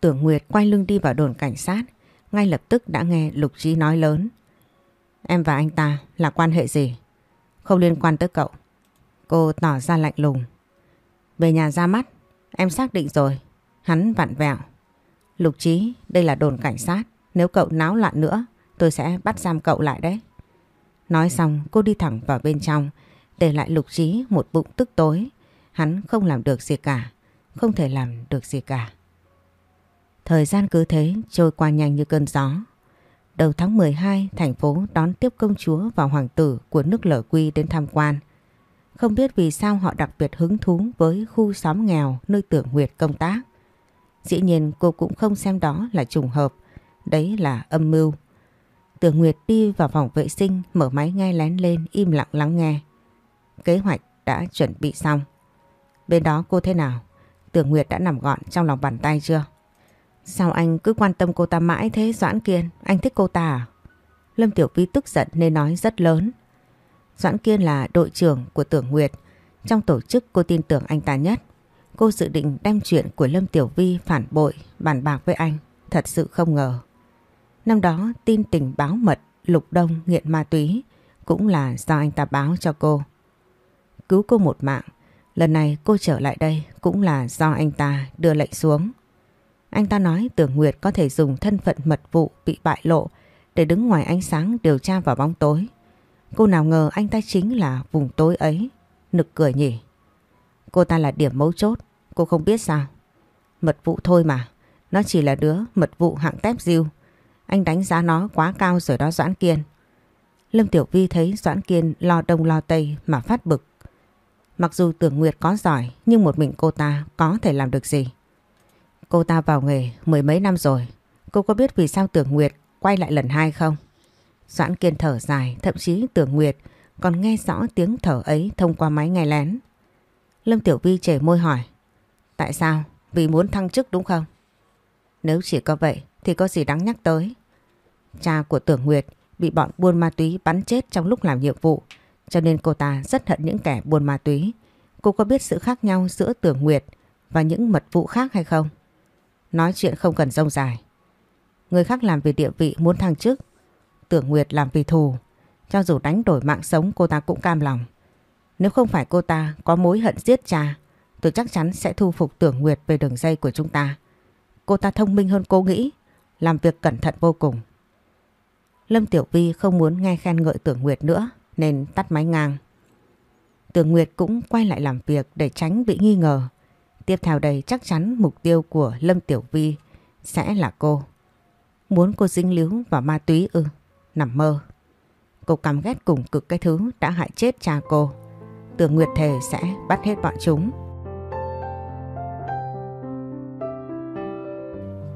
Tưởng Nguyệt quay lưng đi vào đồn cảnh sát, ngay lập tức đã nghe Lục Trí nói lớn. Em và anh ta là quan hệ gì? Không liên quan tới cậu. Cô tỏ ra lạnh lùng. Về nhà ra mắt, em xác định rồi. Hắn vặn vẹo. Lục Trí, đây là đồn cảnh sát. Nếu cậu náo loạn nữa, tôi sẽ bắt giam cậu lại đấy. Nói xong cô đi thẳng vào bên trong, để lại Lục Trí một bụng tức tối. Hắn không làm được gì cả, không thể làm được gì cả. Thời gian cứ thế trôi qua nhanh như cơn gió. Đầu tháng 12, thành phố đón tiếp công chúa và hoàng tử của nước lở quy đến tham quan. Không biết vì sao họ đặc biệt hứng thú với khu xóm nghèo nơi tưởng Nguyệt công tác. Dĩ nhiên cô cũng không xem đó là trùng hợp, đấy là âm mưu. Tưởng Nguyệt đi vào phòng vệ sinh mở máy nghe lén lên im lặng lắng nghe. Kế hoạch đã chuẩn bị xong. Bên đó cô thế nào? Tưởng Nguyệt đã nằm gọn trong lòng bàn tay chưa? Sao anh cứ quan tâm cô ta mãi thế Doãn Kiên? Anh thích cô ta à? Lâm Tiểu Vi tức giận nên nói rất lớn. Doãn Kiên là đội trưởng của Tưởng Nguyệt. Trong tổ chức cô tin tưởng anh ta nhất. Cô dự định đem chuyện của Lâm Tiểu Vi phản bội, bàn bạc với anh. Thật sự không ngờ. Năm đó, tin tình báo mật, Lục Đông, nghiện ma túy, cũng là do anh ta báo cho cô. Cứu cô một mạng. Lần này cô trở lại đây cũng là do anh ta đưa lệnh xuống. Anh ta nói Tưởng Nguyệt có thể dùng thân phận mật vụ bị bại lộ để đứng ngoài ánh sáng điều tra vào bóng tối. Cô nào ngờ anh ta chính là vùng tối ấy. Nực cười nhỉ. Cô ta là điểm mấu chốt. Cô không biết sao. Mật vụ thôi mà. Nó chỉ là đứa mật vụ hạng tép diêu. Anh đánh giá nó quá cao rồi đó Doãn Kiên. Lâm Tiểu Vi thấy Doãn Kiên lo đông lo tây mà phát bực. Mặc dù Tưởng Nguyệt có giỏi nhưng một mình cô ta có thể làm được gì. Cô ta vào nghề mười mấy năm rồi. Cô có biết vì sao Tưởng Nguyệt quay lại lần hai không? Doãn Kiên thở dài, thậm chí Tưởng Nguyệt còn nghe rõ tiếng thở ấy thông qua máy nghe lén. Lâm Tiểu Vi chảy môi hỏi. Tại sao? Vì muốn thăng chức đúng không? Nếu chỉ có vậy thì có gì đáng nhắc tới. Cha của Tưởng Nguyệt bị bọn buôn ma túy bắn chết trong lúc làm nhiệm vụ cho nên cô ta rất hận những kẻ buôn ma túy. Cô có biết sự khác nhau giữa Tưởng Nguyệt và những mật vụ khác hay không? Nói chuyện không cần rông dài. Người khác làm vì địa vị muốn thăng chức. Tưởng Nguyệt làm vì thù. Cho dù đánh đổi mạng sống cô ta cũng cam lòng. Nếu không phải cô ta có mối hận giết cha, tôi chắc chắn sẽ thu phục Tưởng Nguyệt về đường dây của chúng ta. Cô ta thông minh hơn cô nghĩ, làm việc cẩn thận vô cùng. Lâm Tiểu Vi không muốn nghe khen ngợi Tưởng Nguyệt nữa nên tắt máy ngang. Tưởng Nguyệt cũng quay lại làm việc để tránh bị nghi ngờ. Tiếp theo đây chắc chắn mục tiêu của Lâm Tiểu Vi sẽ là cô. Muốn cô dính líu vào ma túy ư, nằm mơ. Cô căm ghét cùng cực cái thứ đã hại chết cha cô. Tưởng Nguyệt thề sẽ bắt hết bọn chúng.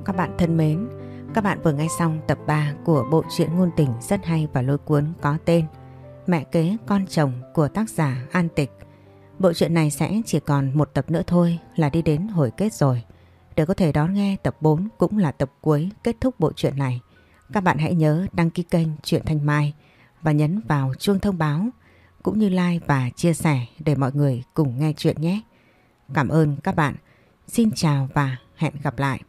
Các bạn thân mến, các bạn vừa nghe xong tập 3 của bộ truyện ngôn tình rất hay và lôi cuốn có tên Mẹ kế con chồng của tác giả An Tịch. Bộ truyện này sẽ chỉ còn một tập nữa thôi là đi đến hồi kết rồi. Để có thể đón nghe tập 4 cũng là tập cuối kết thúc bộ truyện này. Các bạn hãy nhớ đăng ký kênh Truyện Thanh Mai và nhấn vào chuông thông báo, cũng như like và chia sẻ để mọi người cùng nghe chuyện nhé. Cảm ơn các bạn. Xin chào và hẹn gặp lại.